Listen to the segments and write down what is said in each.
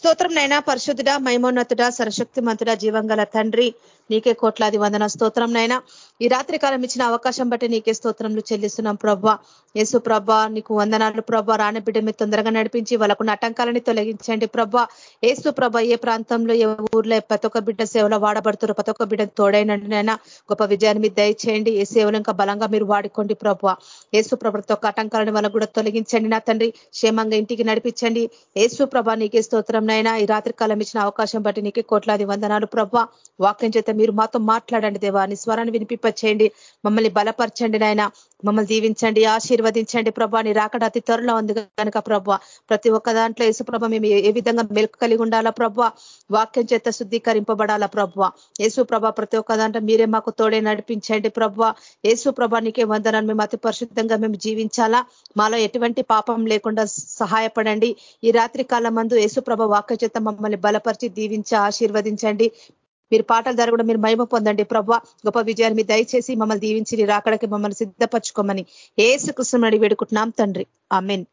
స్తోత్రం నైనా పరిశుద్ధుడ మైమోన్నతుడ సరశక్తి మంతుడ జీవంగల తండ్రి. నీకే కోట్లాది వందన స్తోత్రం నైనా ఈ రాత్రి కాలం ఇచ్చిన అవకాశం బట్టి నీకే స్తోత్రంలు చెల్లిస్తున్నాం ప్రభా. యేసు ప్రభా నీకు వందనాలు ప్రభా. రాని బిడ్డ మీరు తొందరగా నడిపించి వాళ్ళకు ఆటంకాలని తొలగించండి ప్రభా. ఏసు ప్రభ ఏ ప్రాంతంలో ఏ ఊర్లో ప్రతి ఒక్క బిడ్డ సేవలో వాడబడుతున్నారు ప్రతి ఒక్క బిడ్డ తోడైనైనా గొప్ప విజయాన్ని మీద దయచేయండి. ఏ సేవలు ఇంకా బలంగా మీరు వాడుకోండి ప్రభా. ఏసు ప్రభ ప్రతి ఒక్క ఆటంకాలను వాళ్ళకు కూడా తొలగించండి నా తండ్రి. క్షేమంగా ఇంటికి నడిపించండి. ఏసు ప్రభ నీకే స్తోత్రం నైనా ఈ రాత్రి కాలం ఇచ్చిన అవకాశం బట్టి నీకే కోట్లాది వందనాలు ప్రభా. వాక్యం చేత మీరు మాతో మాట్లాడండి దేవా. నీ స్వరాన్ని వినిపింపచేయండి. మమ్మల్ని బలపరచండి నాయన. మమ్మల్ని దీవించండి ఆశీర్వదించండి ప్రభా. నీ రాకడ అతి త్వరలో ఉంది కనుక ప్రభా. ప్రతి ఒక్క దాంట్లో యేసుప్రభ మేము ఏ విధంగా మెలకు కలిగి ఉండాలా ప్రభా? వాక్యం చేత శుద్ధీకరింపబడాలా ప్రభా? యేసు ప్రభ ప్రతి ఒక్క దాంట్లో మీరే మాకు తోడే నడిపించండి ప్రభా. యేసు ప్రభ నీకే వందనాన్ని మేము అతి పరిశుద్ధంగా మేము జీవించాలా? మాలో ఎటువంటి పాపం లేకుండా సహాయపడండి. ఈ రాత్రి కాలం మందు యేసుప్రభ వాక్య చేత మమ్మల్ని బలపరిచి దీవించి ఆశీర్వదించండి. మీరు పాటల ద్వారా కూడా మీరు మహిమ పొందండి. ప్రభావ గొప్ప విజయాన్ని మీరు దయచేసి మమ్మల్ని దీవించి రాకడకి మమ్మల్ని సిద్ధపరచుకోమని ఏసు అడిగి వేడుకుంటున్నాం తండ్రి. ఆమెన్.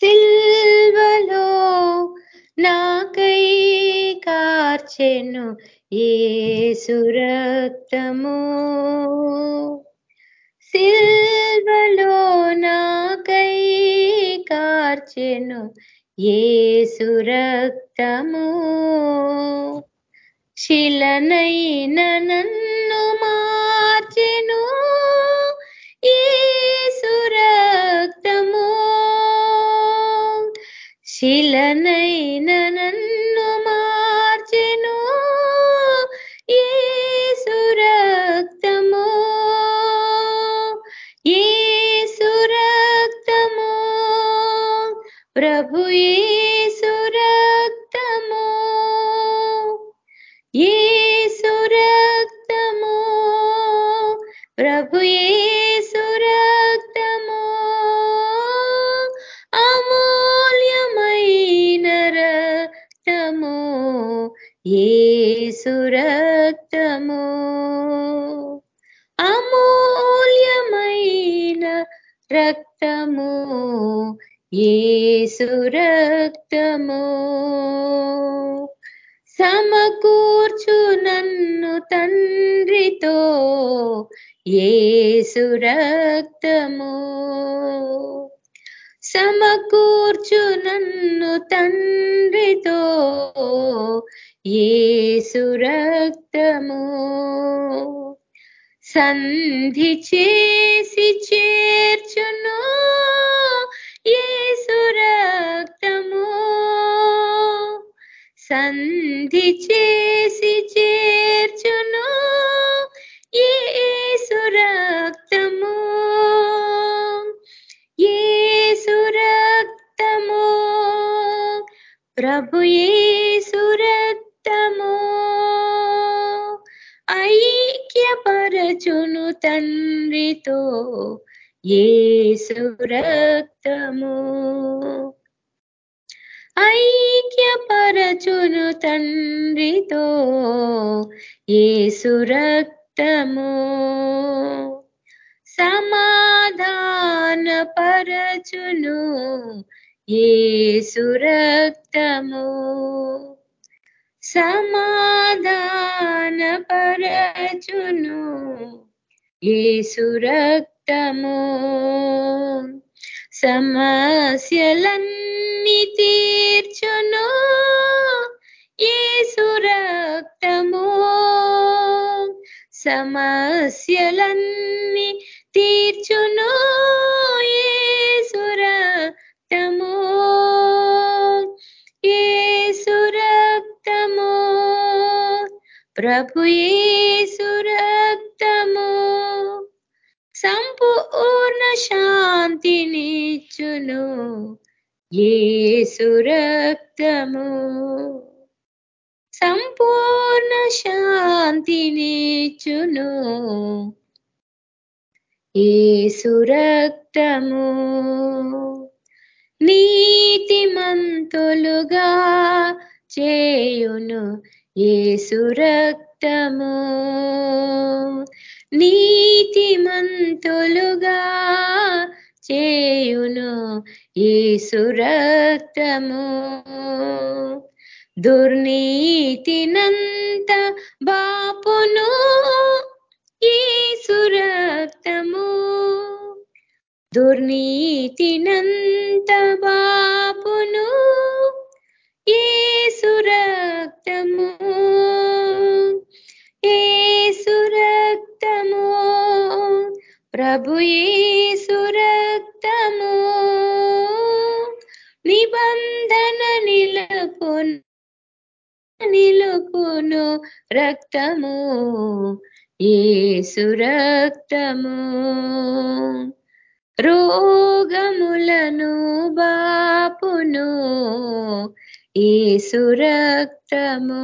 సిల్వలో నాకై కార్చెను ఏ సురక్తము సిల్వలో నాకై కార్చెను ఏ సురక్తము శిలనైన నన్ను మార్చెను. ఏ సురక్తము శిలనైన నన్ను సమాధాన పరచును ఏ సురక్తము సమస్యలన్నీ తీర్చును. ఏ సురక్తము సమస్యలన్నీ తీర్చును. ప్రభు సురక్తము సంపూర్ణ శాంతినిచ్చును. ఏ సురక్తము సంపూర్ణ శాంతినిచ్చును. ఏ సురక్తము నీతిమంతులుగా చేయును. ఏ సురక్తము నీతిమంతులుగా చేయును. ఏసురక్తము దుర్నీతినంత బాపును. ఏసురక్తము దుర్నీతినంత బాపును. రక్తము. ఏసురక్తము ఏసురక్తము ప్రభు ఏసురక్తము నిబంధన నిలపును నిలుపును రక్తము. ఏసురక్తము రోగములను బాపును ఏసురక్తము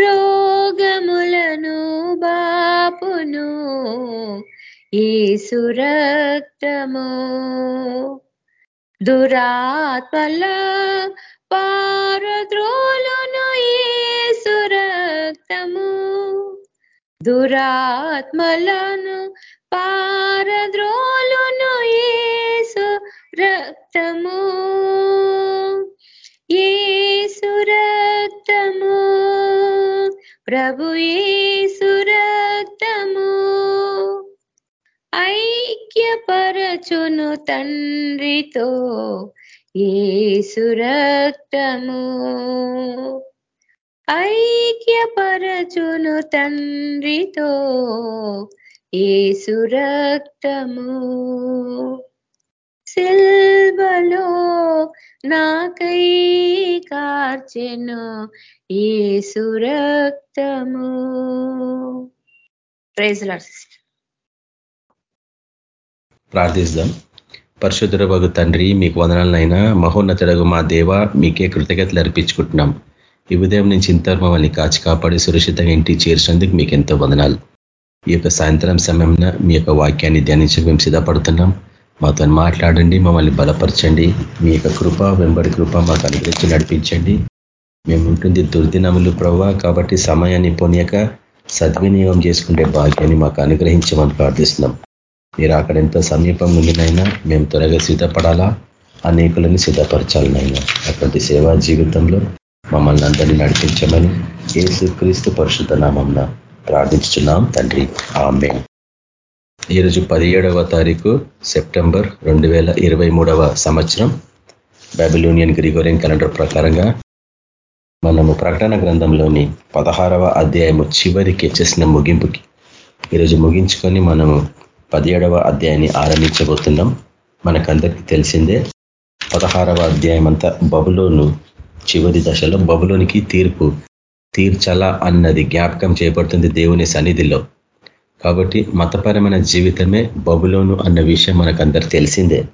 రోగములను బాపును. ఏసురక్తము దురాత్మల పారద్రోలును ఏసురక్తము దురాత్మలను పారద్రోలును ఏసు రక్తము. ఏసు ప్రభు ఏసు ఐక్యపరచును తండ్రితో ఏసు రక్తము. ఐక్యపరచును తండ్రితో ఏసు రక్తము. సిల్బలో నాకై కార్చెను ఏ రక్తము. ప్రైజ్ ప్రార్థిస్తాం. పరిశుద్ధుల భగు తండ్రి మీకు వదనాలనైనా. మహోన్నతుడగు మా దేవ మీకే కృతజ్ఞతలు అర్పించుకుంటున్నాం. ఈ ఉదయం నుంచి ఇంత మమ్మల్ని కాచి కాపాడి సురక్షితంగా ఇంటికి చేర్చినందుకు మీకు ఎంతో వదనాలు. ఈ యొక్క సాయంత్రం సమయంన మీ యొక్క వాక్యాన్ని ధ్యానించి మేము సిద్ధపడుతున్నాం. మాతో మాట్లాడండి మమ్మల్ని బలపరచండి. మీ యొక్క కృప వెంబడి కృప మాకు అనుగ్రహించి నడిపించండి. మేము ఉంటుంది దుర్దినములు ప్రవ్వా కాబట్టి సమయాన్ని పొనియక సద్వినియోగం చేసుకుంటే భాగ్యాన్ని మాకు అనుగ్రహించమని ప్రార్థిస్తున్నాం. మీరు అక్కడ ఎంతో సమీపం ఉండినైనా మేము త్వరగా సిద్ధపడాలా? అనేకులను సిద్ధపరచాలనైనా అటువంటి సేవా జీవితంలో మమ్మల్ని అందరినీ నడిపించమని ఏసు క్రీస్తు పరిశుద్ధ నామంన ప్రార్థించుతున్నాం తండ్రి. ఆమె ఈరోజు పదిహేడవ తారీఖు సెప్టెంబర్ రెండు వేల ఇరవై మూడవ సంవత్సరం. బాబిలోనియన్ గ్రిగోరియన్ క్యాలెండర్ ప్రకారంగా మనము ప్రకటన గ్రంథంలోని పదహారవ అధ్యాయము చివరికి చేసిన ముగింపుకి ఈరోజు ముగించుకొని మనము పదిహేడవ అధ్యాయాన్ని ఆరంభించబోతున్నాం. మనకందరికీ తెలిసిందే పదహారవ అధ్యాయం అంతా బబులోను చివరి దశలో బబులోనికి తీర్పు తీర్చలా అన్నది జ్ఞాపకం చేయబడుతుంది దేవుని సన్నిధిలో. కాబట్టి మతపరమైన జీవితమే బబులోను అన్న విషయం మనకందరు తెలిసిందే.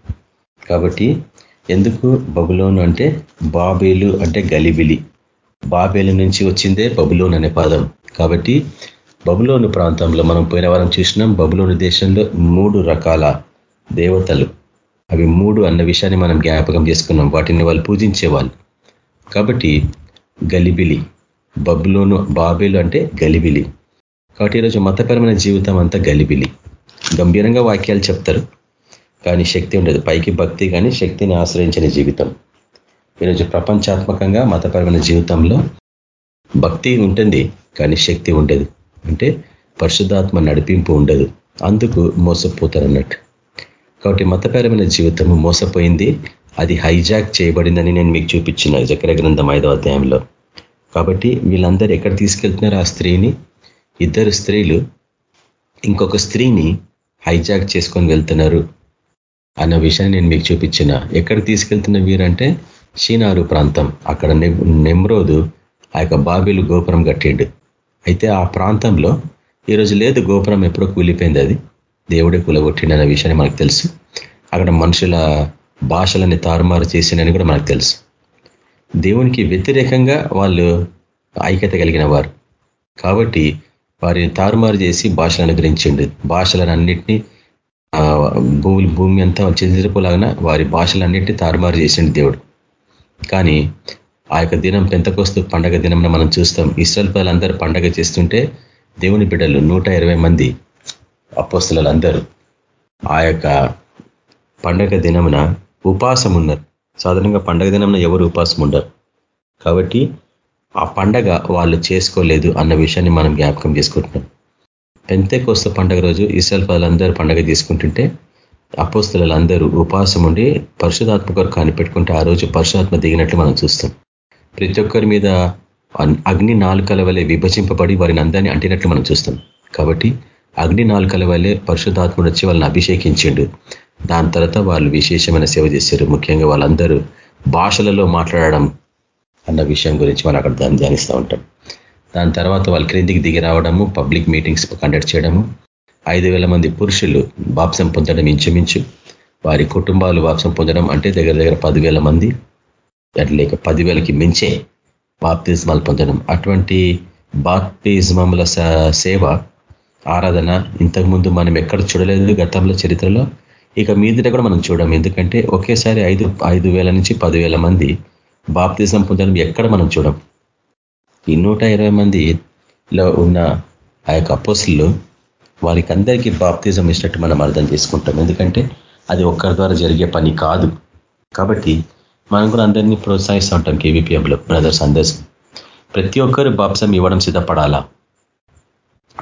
కాబట్టి ఎందుకు బబులోను అంటే బాబేలు అంటే గలిబిలి. బాబేలు నుంచి వచ్చిందే బబులోన్ అనే పదం. కాబట్టి బబులోను ప్రాంతంలో మనం పోయిన వారం చూసినాం బబులోను దేశంలో మూడు రకాల దేవతలు. అవి మూడు అన్న విషయాన్ని మనం జ్ఞాపకం చేసుకున్నాం. వాటిని వాళ్ళు పూజించేవాళ్ళు. కాబట్టి గలిబిలి బబులోను బాబేలు అంటే గలిబిలి. కాబట్టి ఈరోజు మతపరమైన జీవితం అంతా గలిబిలి. గంభీరంగా వాక్యాలు చెప్తారు కానీ శక్తి ఉండదు. పైకి భక్తి కానీ శక్తిని ఆశ్రయించిన జీవితం. ఈరోజు ప్రపంచాత్మకంగా మతపరమైన జీవితంలో భక్తి ఉంటుంది కానీ శక్తి ఉండదు. అంటే పరిశుద్ధాత్మ నడిపింపు ఉండదు. అందుకు మోసపోతారు అన్నట్టు కాబట్టి మతపరమైన జీవితము మోసపోయింది అది హైజాక్ చేయబడిందని నేను మీకు చూపించిన జకర గ్రంథం ఐదో అధ్యాయంలో. కాబట్టి వీళ్ళందరూ ఎక్కడ తీసుకెళ్తున్నారు ఆ స్త్రీని? ఇద్దరు స్త్రీలు ఇంకొక స్త్రీని హైజాక్ చేసుకొని వెళ్తున్నారు అన్న విషయాన్ని నేను మీకు చూపించిన. ఎక్కడ తీసుకెళ్తున్న వీరంటే షీనారు ప్రాంతం. అక్కడ నెమ్రోదు ఆ యొక్క బాబీలు గోపురం కట్టిండు. అయితే ఆ ప్రాంతంలో ఈరోజు లేదు గోపురం ఎప్పుడో కూలిపోయింది అది. దేవుడే కూలగొట్టిండు అనే విషయాన్ని మనకు తెలుసు. అక్కడ మనుషుల భాషలని తారుమారు చేసినని కూడా మనకు తెలుసు. దేవునికి వ్యతిరేకంగా వాళ్ళు ఐక్యత కలిగిన వారు. కాబట్టి వారిని తారుమారు చేసి భాషలను అనుగ్రహించిండు. భాషలన్నింటినీ భూమి భూమి అంతా చెదిరిపోలాగిన వారి భాషలన్నింటినీ తారుమారు చేసిండు దేవుడు. కానీ ఆ యొక్క దినం పెంతకొస్తూ పండగ దినం మనం చూస్తాం. ఇస్రాల్ పిల్లలందరూ పండగ చేస్తుంటే దేవుని బిడ్డలు నూట మంది అపోస్తులందరూ ఆ యొక్క పండగ దినమున ఉపాసం ఉన్నారు సాధారణంగా పండగ దినమున ఎవరు ఉపాసం ఉండరు కాబట్టి ఆ పండగ వాళ్ళు చేసుకోలేదు అన్న విషయాన్ని మనం జ్ఞాపకం చేసుకుంటున్నాం. పెంతే కోస్త పండగ రోజు ఇసల్ వాళ్ళందరూ పండగ తీసుకుంటుంటే అపోస్తులందరూ ఉపాసం ఉండి పరిశుధాత్మ కొరకు కనిపెట్టుకుంటే ఆ రోజు పరిశుధాత్మ దిగినట్లు మనం చూస్తాం. ప్రతి ఒక్కరి మీద అగ్ని నాలుకల వలె విభజింపబడి వారిని అందరినీ అంటినట్లు మనం చూస్తాం. కాబట్టి అగ్ని నాలుకల వలె పరిశుధాత్ముడు వచ్చి వాళ్ళని అభిషేకించిండు. దాని తర్వాత వాళ్ళు విశేషమైన సేవ చేశారు. ముఖ్యంగా వాళ్ళందరూ భాషలలో మాట్లాడడం అన్న విషయం గురించి మనం అక్కడ దాన్ని ధ్యానిస్తూ ఉంటాం. దాని తర్వాత వాళ్ళు క్రిందికి దిగి రావడము పబ్లిక్ మీటింగ్స్ కండక్ట్ చేయడము. ఐదు మంది పురుషులు వాప్సం పొందడం ఇంచుమించు. వారి కుటుంబాలు వాప్సం పొందడం అంటే దగ్గర దగ్గర పదివేల మంది. లేక పదివేలకి మించే బాప్తిజమాలు పొందడం. అటువంటి బాప్తిజమముల సేవ ఆరాధన ఇంతకుముందు మనం ఎక్కడ చూడలేదు గతంలో చరిత్రలో. ఇక మీదట కూడా మనం చూడడం ఎందుకంటే ఒకేసారి ఐదు ఐదు వేల నుంచి పదివేల మంది బాప్తిజం పొందడం ఎక్కడ మనం చూడం ఈ నూట మందిలో ఉన్న ఆ యొక్క అపోసులు వారికి అందరికీ బాప్తిజం ఇచ్చినట్టు మనం అర్థం చేసుకుంటాం. ఎందుకంటే అది ఒక్కరి ద్వారా జరిగే పని కాదు. కాబట్టి మనం కూడా అందరినీ ప్రోత్సహిస్తూ ఉంటాం కేవీపీఎంలో బ్రదర్స్ అందర్స్ ప్రతి ఒక్కరు బాప్సం ఇవ్వడం సిద్ధపడాలా?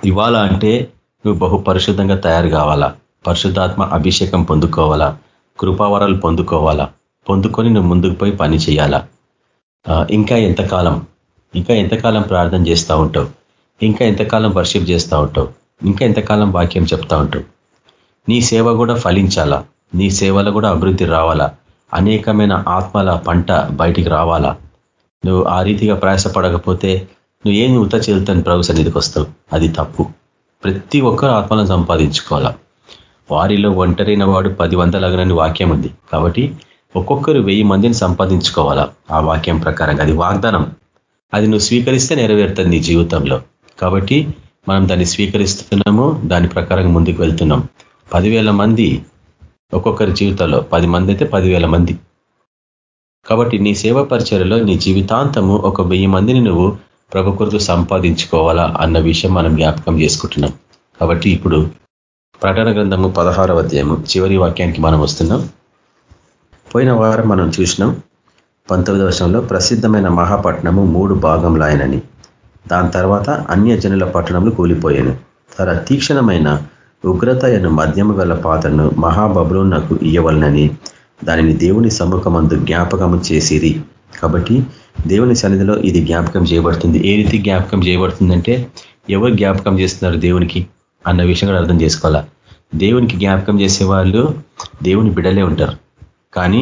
ఇవ్వాలా అంటే నువ్వు బహు పరిశుద్ధంగా తయారు కావాలా? పరిశుద్ధాత్మ అభిషేకం పొందుకోవాలా? కృపావరాలు పొందుకోవాలా? పొందుకొని నువ్వు ముందుకు పోయి పని చేయాలా? ఇంకా ఎంతకాలం? ఇంకా ఎంతకాలం ప్రార్థన చేస్తూ ఉంటావు? ఇంకా ఎంతకాలం వర్షిప్ చేస్తూ ఉంటావు? ఇంకా ఎంతకాలం వాక్యం చెప్తా ఉంటావు? నీ సేవ కూడా ఫలించాలా? నీ సేవలో కూడా అభివృద్ధి రావాలా? అనేకమైన ఆత్మల పంట బయటికి రావాలా? నువ్వు ఆ రీతిగా ప్రయాసపడకపోతే నువ్వు ఏం ఉత చెల్తాను ప్రభు సన్నిధికి వస్తావు? అది తప్పు. ప్రతి ఒక్కరు ఆత్మలను సంపాదించుకోవాలా? వారిలో ఒంటరైన వాడు పది వందలగనని వాక్యం ఉంది. కాబట్టి ఒక్కొక్కరు వెయ్యి మందిని సంపాదించుకోవాలా? ఆ వాక్యం ప్రకారంగా అది వాగ్దానం. అది నువ్వు స్వీకరిస్తే నెరవేరుతుంది నీ జీవితంలో. కాబట్టి మనం దాన్ని స్వీకరిస్తున్నాము దాని ప్రకారం ముందుకు వెళ్తున్నాం. పదివేల మంది ఒక్కొక్కరి జీవితంలో పది మంది అయితే పదివేల మంది. కాబట్టి నీ సేవా పరిచయలో నీ జీవితాంతము ఒక వెయ్యి మందిని నువ్వు ప్రభు కొరకు సంపాదించుకోవాలా అన్న విషయం మనం జ్ఞాపకం చేసుకుంటున్నాం. కాబట్టి ఇప్పుడు ప్రకటన గ్రంథము పదహారవ అధ్యాయము చివరి వాక్యానికి మనం వస్తున్నాం. పోయిన వారం మనం చూసినాం పంతొమ్మిదవ వర్షంలో ప్రసిద్ధమైన మహాపట్నము మూడు భాగంలాయనని దాని తర్వాత అన్య జనుల పట్టణములు కూలిపోయాను తర తీక్షణమైన ఉగ్రత అయిన మద్యము గల పాత్రను మహాబబులోనకు ఇయ్యవలనని. దానిని దేవుని సముఖమందు జ్ఞాపకము చేసిరి. కాబట్టి దేవుని సన్నిధిలో ఇది జ్ఞాపకం చేయబడుతుంది. ఏ రీతి జ్ఞాపకం చేయబడుతుందంటే ఎవరు జ్ఞాపకం చేస్తున్నారు దేవునికి అన్న విషయం కూడా అర్థం చేసుకోవాలా? దేవునికి జ్ఞాపకం చేసే వాళ్ళు దేవుని బిడలే ఉంటారు. కానీ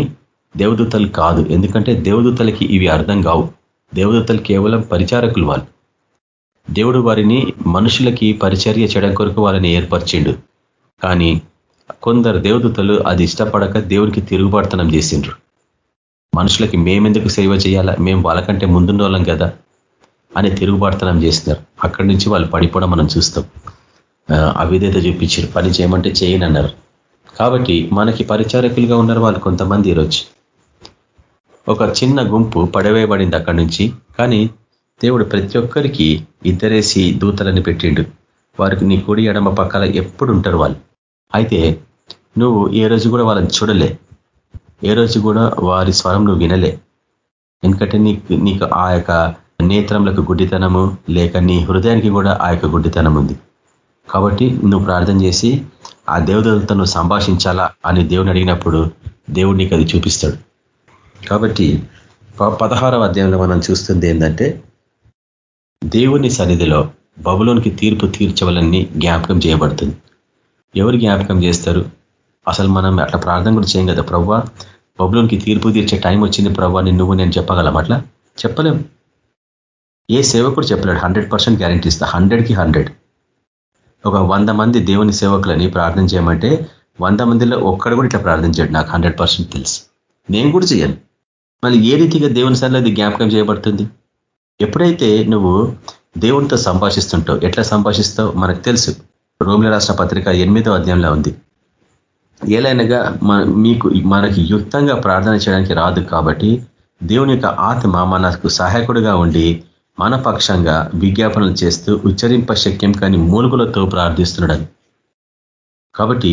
దేవదూతలు కాదు. ఎందుకంటే దేవదూతలకి ఇవి అర్థం కావు. దేవదూతలు కేవలం పరిచారకులు వాళ్ళు. దేవుడు వారిని మనుషులకి పరిచర్య చేయడం కొరకు వాళ్ళని ఏర్పరిచిండు. కానీ కొందరు దేవదూతలు అది ఇష్టపడక దేవునికి తిరుగుబడతనం చేసిండ్రు. మనుషులకి మేమెందుకు సేవ చేయాలా? మేము వాళ్ళకంటే ముందున్న వాళ్ళం కదా అని తిరుగుబడతనం చేస్తున్నారు అక్కడి నుంచి వాళ్ళు పడిపోవడం మనం చూస్తాం. అవిధేత చూపించారు. పని చేయమంటే చేయనన్నారు. కాబట్టి మనకి పరిచారకులుగా ఉన్నారు వాళ్ళు కొంతమంది ఈరోజు. ఒక చిన్న గుంపు పడవేయబడింది అక్కడి నుంచి కానీ దేవుడు ప్రతి ఒక్కరికి ఇద్దరేసి దూతలని పెట్టిండు. వారికి నీ కుడి ఎడమ పక్కల ఎప్పుడు ఉంటారు వాళ్ళు. అయితే నువ్వు ఏ రోజు కూడా వాళ్ళని చూడలే. ఏ రోజు కూడా వారి స్వరం నువ్వు వినలే. ఎందుకంటే నీకు నీకు ఆ యొక్క నేత్రములకు గుడ్డితనము లేక నీ హృదయానికి కూడా ఆ యొక్క గుడ్డితనం ఉంది కాబట్టి నువ్వు ప్రార్థన చేసి ఆ దేవదలతో నువ్వు సంభాషించాలా అని దేవుని అడిగినప్పుడు దేవుడు నీకు అది చూపిస్తాడు. కాబట్టి పదహారవ అధ్యాయంలో మనం చూస్తుంది ఏంటంటే దేవుని సన్నిధిలో బబులోనికి తీర్పు తీర్చవలన్నీ జ్ఞాపకం చేయబడుతుంది. ఎవరు జ్ఞాపకం చేస్తారు? అసలు మనం అట్లా ప్రార్థన కూడా చేయం కదా ప్రవ్వా? బబులోనికి తీర్పు తీర్చే టైం వచ్చింది ప్రవ్వా నువ్వు నేను చెప్పగలం అట్లా? చెప్పలేం. ఏ సేవకుడు చెప్పలేడు. హండ్రెడ్ పర్సెంట్ గ్యారంటీ ఇస్తా. హండ్రెడ్కి హండ్రెడ్. ఒక వంద మంది దేవుని సేవకులని ప్రార్థన చేయమంటే వంద మందిలో ఒక్కడు కూడా ఇట్లా ప్రార్థించాడు. నాకు హండ్రెడ్ తెలుసు. నేను కూడా చేయను. మళ్ళీ ఏ రీతిగా దేవుని సన్నిధి జ్ఞాపకం చేయబడుతుంది? ఎప్పుడైతే నువ్వు దేవునితో సంభాషిస్తుంటావు ఎట్లా సంభాషిస్తావు మనకు తెలుసు. రోమిల రాష్ట్ర పత్రిక ఎనిమిదో అధ్యాయంలో ఉంది. ఏలైనగా మీకు మనకి యుక్తంగా ప్రార్థన చేయడానికి రాదు కాబట్టి దేవుని యొక్క ఆత్మ మనకు సహాయకుడిగా ఉండి మనపక్షంగా విజ్ఞాపనలు చేస్తూ ఉచ్చరింప శక్యం కానీ మూలుగులతో ప్రార్థిస్తున్నాడు కాబట్టి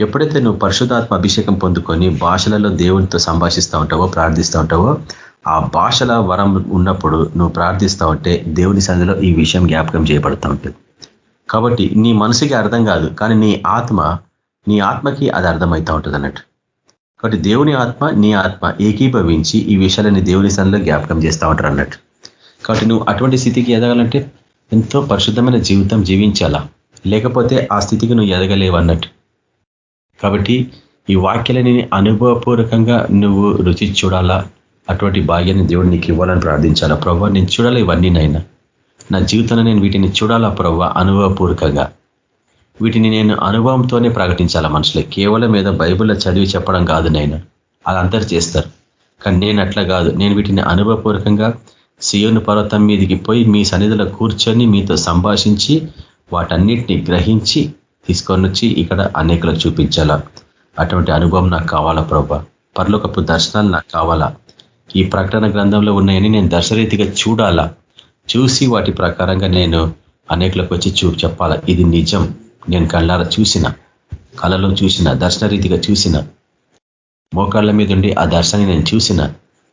ఎప్పుడైతే నువ్వు పరిశుధాత్మ అభిషేకం పొందుకొని భాషలలో దేవునితో సంభాషిస్తూ ఉంటావో ప్రార్థిస్తూ ఉంటావో ఆ భాషల వరం ఉన్నప్పుడు నువ్వు ప్రార్థిస్తూ ఉంటే దేవుని సంధిలో ఈ విషయం జ్ఞాపకం చేయబడుతూ ఉంటుంది. కాబట్టి నీ మనసుకి అర్థం కాదు కానీ నీ ఆత్మ నీ ఆత్మకి అది అర్థమవుతూ ఉంటుంది అన్నట్టు. కాబట్టి దేవుని ఆత్మ నీ ఆత్మ ఏకీభవించి ఈ విషయాలని దేవుని సంధిలో జ్ఞాపకం చేస్తూ ఉంటారు అన్నట్టు. కాబట్టి నువ్వు అటువంటి స్థితికి ఎదగాలంటే ఎంతో పరిశుద్ధమైన జీవితం జీవించాలా. లేకపోతే ఆ స్థితికి నువ్వు ఎదగలేవు అన్నట్టు. కాబట్టి ఈ వాక్యాలని అనుభవపూర్వకంగా నువ్వు రుచి చూడాలా. అటువంటి భాగ్యాన్ని దేవుడు నీకు ఇవ్వాలని ప్రార్థించాలా. ప్రభావ నేను చూడాలి ఇవన్నీ నైనా నా జీవితంలో నేను వీటిని చూడాలా ప్రభావ అనుభవపూర్వకంగా? వీటిని నేను అనుభవంతోనే ప్రకటించాలా మనుషులే కేవలం ఏదో బైబిల్లో చదివి చెప్పడం కాదు నైనా అది చేస్తారు. కానీ నేను అట్లా కాదు. నేను వీటిని అనుభవపూర్వకంగా సియోను పర్వతం మీదికి పోయి మీ సన్నిధిలో కూర్చొని మీతో సంభాషించి వాటన్నిటిని గ్రహించి తీసుకొని వచ్చి ఇక్కడ అనేకలకు చూపించాలా? అటువంటి అనుభవం నాకు కావాలా ప్రభా? పర్లోకపు దర్శనాలు నాకు కావాలా? ఈ ప్రకటన గ్రంథంలో ఉన్నాయని నేను దర్శరీతిగా చూడాలా? చూసి వాటి ప్రకారంగా నేను అనేకులకు వచ్చి చూ చెప్పాలా? ఇది నిజం. నేను కళ్ళారా చూసిన కళలో చూసిన దర్శనరీతిగా చూసిన మోకాళ్ళ మీద ఉండి ఆ దర్శనాన్ని నేను చూసిన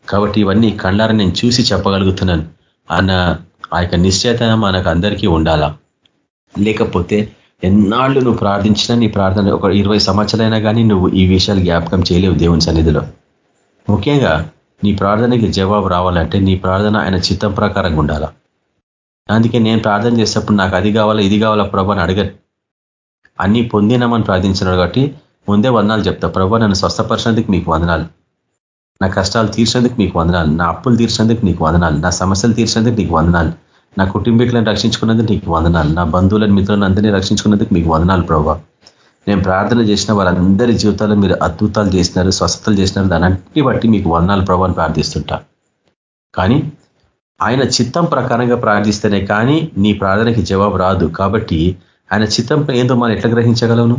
కాబట్టి ఇవన్నీ కళ్ళారా నేను చూసి చెప్పగలుగుతున్నాను. అన్న ఆ యొక్క నిశ్చేత మనకు అందరికీ ఉండాలా? లేకపోతే ఎన్నాళ్ళు నువ్వు ప్రార్థించినా నీ ప్రార్థన ఒక ఇరవై సంవత్సరాలైనా కానీ నువ్వు ఈ విషయాలు జ్ఞాపకం చేయలేవు దేవుని సన్నిధిలో. ముఖ్యంగా నీ ప్రార్థనకి జవాబు రావాలంటే నీ ప్రార్థన ఆయన చిత్తం ప్రకారంగా ఉండాలా? అందుకే నేను ప్రార్థన చేసేటప్పుడు నాకు అది కావాలా ఇది కావాలా ప్రభా అని అడగను. అన్నీ పొందినామని ప్రార్థించినాడు కాబట్టి ముందే వందనాలు చెప్తా. ప్రభు నన్ను స్వస్థపరిచినందుకు మీకు వందనాలు. నా కష్టాలు తీర్చినందుకు మీకు వందనాలు నా అప్పులు తీర్చినందుకు నీకు వందనాలు నా సమస్యలు తీర్చినందుకు నీకు వందనాలు నా కుటుంబీకులను రక్షించుకున్నందుకు నీకు వందనాలు నా బంధువులను మిత్రులను అందరినీ రక్షించుకున్నందుకు మీకు వందనాలు ప్రభావ నేను ప్రార్థన చేసిన వాళ్ళందరి జీవితాల్లో మీరు అద్భుతాలు చేసినారు స్వస్థతలు చేసినారు దాన్ని బట్టి మీకు వందనాలు ప్రభావం ప్రార్థిస్తుంటా. కానీ ఆయన చిత్తం ప్రకారంగా ప్రార్థిస్తేనే కానీ నీ ప్రార్థనకి జవాబు రాదు. కాబట్టి ఆయన చిత్తం ఏందో మనం ఎట్లా గ్రహించగలను?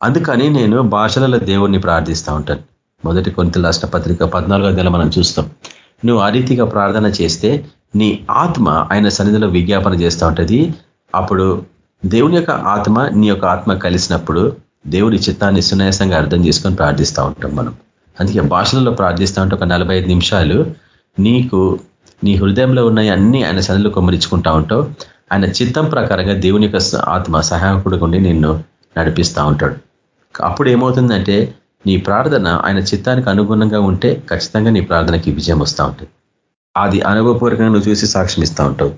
అందుకని నేను భాషలలో దేవుణ్ణి ప్రార్థిస్తూ ఉంటాను. మొదటి కొంత రాష్ట్ర పత్రిక పద్నాలుగో నెల మనం చూస్తాం. నువ్వు ఆ రీతిగా ప్రార్థన చేస్తే నీ ఆత్మ ఆయన సన్నిధిలో విజ్ఞాపన చేస్తూ ఉంటుంది. అప్పుడు దేవుని యొక్క ఆత్మ నీ యొక్క ఆత్మ కలిసినప్పుడు దేవుడి చిత్తాన్ని సునాయాసంగా అర్థం చేసుకొని ప్రార్థిస్తూ ఉంటాం మనం. అందుకే భాషలలో ప్రార్థిస్తూ ఉంటే ఒక నలభై నిమిషాలు నీకు నీ హృదయంలో ఉన్నాయి అన్ని ఆయన సన్నిధిలో కొమ్మరించుకుంటా ఉంటావు. ఆయన చిత్తం ప్రకారంగా దేవుని యొక్క ఆత్మ సహాయకుడు ఉండి నిన్ను నడిపిస్తూ ఉంటాడు. అప్పుడు ఏమవుతుందంటే నీ ప్రార్థన ఆయన చిత్తానికి అనుగుణంగా ఉంటే ఖచ్చితంగా నీ ప్రార్థనకి విజయం వస్తూ ఉంటుంది. అది అనుభవపూర్వకంగా నువ్వు చూసి సాక్ష్యం ఇస్తూ ఉంటావు.